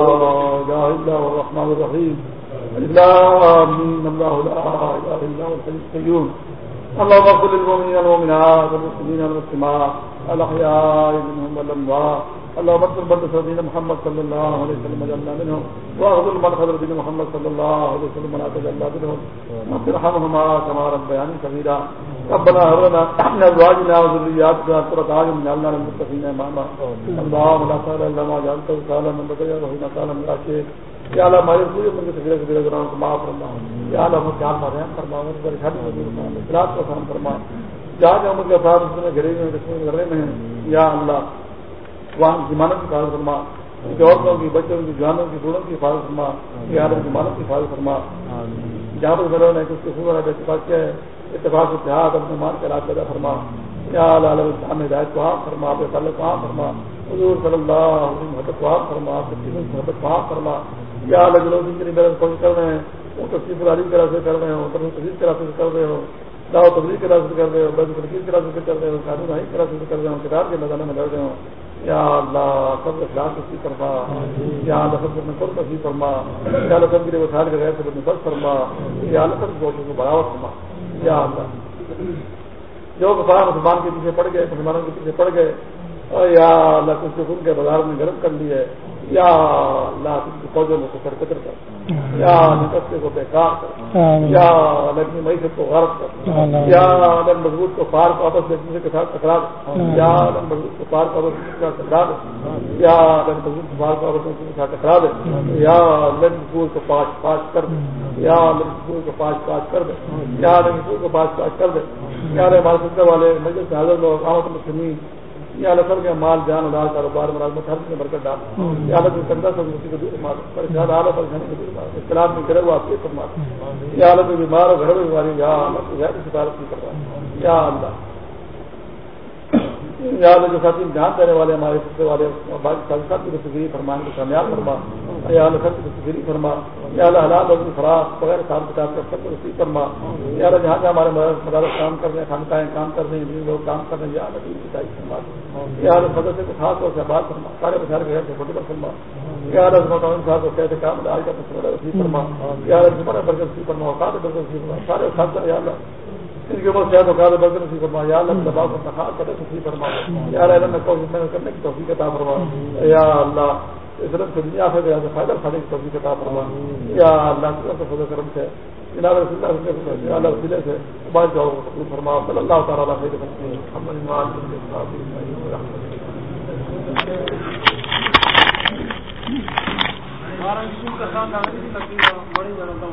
إله إلا هو الرحمن الرحيم. آمين الله لا إله إلا هو الحي القيوم. اللهم اغفر للمؤمنين والمؤمنات والمسلمين والمسلمات، الأحياء منهم والأموات. اللهم اغفر بلد سيدنا محمد صلى الله عليه وسلم وجعلنا منهم واغفر من خبر محمد صلى الله عليه وسلم ولا تجعلنا منهم رب ارحمهما كما ربياني صغيرا ربنا هب لنا من ازواجنا وذرياتنا قرة اعين واجعلنا للمتقين اماما۔ اللهم لا سهل الا ما جعلته سهلا من بديع وهنا سهلا من الاشياء یا اللہ، ہمارے پورے ملک سے کبیرہ کبیرہ گناہوں کو معاف فرما۔ یا اللہ، ہم جان پر رحم فرما۔ ہم پر گھر میں فرما۔ اخلاص کو فرما۔ جہاں جہاں ہم کے افراد اس میں گھرے میں رسموں میں گھرے ہیں، یا اللہ وہاں ضمانت کی حفاظت فرما عورتوں کی بچوں کی جوانوں کی بوڑھوں کی حفاظت فرما یا اللہ ضمانت کی حفاظت فرما۔ جہاں پر گھروں نے کچھ قصور ہے اتفاق کیا ہے اتفاق اتحاد اپنے مان کے رات پیدا فرما۔ یا اللہ علیہ ہدایت کو آپ فرما آپ تعلق کو آپ فرما۔ حضور صلی اللہ علیہ محبت کو آپ فرما آپ محبت کو آپ فرما۔ یا الگ لوگ جن کی محنت کوشش کر رہے ہیں وہ تصویر علی کے راستے کر رہے ہو تجیز کے راستے سے کر رہے ہو داؤ تبلیغ کے راستے کر رہے ہو بد تنقید کے راستے سے کر رہے ہو قانون آئی کے راستے سے کر رہے ہو کتاب کے میدان میں لڑ رہے ہو یا اللہ، سب کے خلاف تصویر فرما۔ یا اللہ، سب میں خود تصویر فرما۔ یا اللہ، سب کے لیے وسائل کے گئے سب میں بس فرما۔ یا اللہ، سب کوشش کو برابر فرما۔ یا اللہ۔ جو کفار مسلمان کے پیچھے پڑ گئے، مسلمانوں کے پیچھے پڑ گئے یا اللہ، کچھ خون کے بازار میں گرم کر لیے۔ یا اللہ کی فوجوں کو سفر قطر کر۔ یا کو بیکار کر یا اپنی معیشت کو غرض کر یا الگ مضبوط کو پار کو آپس میں کے ساتھ ٹکرا یا الگ مضبوط کو پار کو آپس میں ٹکرا دے یا الگ مضبوط کو پار کو آپس میں کے ساتھ ٹکرا دے یا الگ مضبوط کو پاس پاس کر دے یا الگ مضبوط کو پاس پاس کر دے یا الگ مضبوط کو پاس پاس کر دے یا ہمارے سلسلے والے مجلس حاضر لوگ آمد مسلمین یا اللہ سب کے مال جان ادا کاروبار ملازمت ہر میں برکت ڈال یا اللہ کوئی کندا سب اسی کو دور مار پریشان حال پریشانی کو دور مار اختلاف میں کرے وہ آپ کے فرما یا اللہ کوئی بیمار ہو گھر میں بیماری یا کو غیر سفارت نہیں کر رہا یا اللہ۔ یاد جو ساتھی امتحان دینے والے ہمارے سلسلے والے باقی ساتھی ساتھ کی تصویری فرمان کو کامیاب فرما۔ یا اللہ سب کی تصویری فرما۔ یا اللہ حالات اور خراب بغیر حساب کتاب کر سب کو رسیف فرما۔ یا اللہ جہاں جہاں ہمارے مدارس کام کر رہے ہیں، خانقاہیں کام کر رہے ہیں لوگ کام کر رہے ہیں، یا اللہ کی کتائی فرما۔ یا اللہ فضل سے خاص طور سے آباد فرما۔ سارے بچار کے گھر سے فوٹو پر فرما۔ یا اللہ مطمئن صاحب کو کہتے کام آج کا تصور رسیف فرما۔ یا اللہ برکت فرما۔ اوقات برکت فرما۔ سارے خاص یا اللہ۔ ان کے اوپر صحت وقات برکت نصیب فرما، یا اللہ دباؤ کو نخار کرے نصیب فرما۔ یا اللہ میں کوشش محنت کرنے کی توفیق عطا فرما۔ یا اللہ، اس رب سے دنیا سے جہاں سے فائدہ اٹھانے کی توفیق عطا فرما۔ یا اللہ کی فضل کرم سے، جناب رسول اللہ صلی اللہ علیہ وسلم سے بعد جاؤ قبول فرما۔ صلی اللہ تعالی علیہ وسلم محمد وآلہ وسلم۔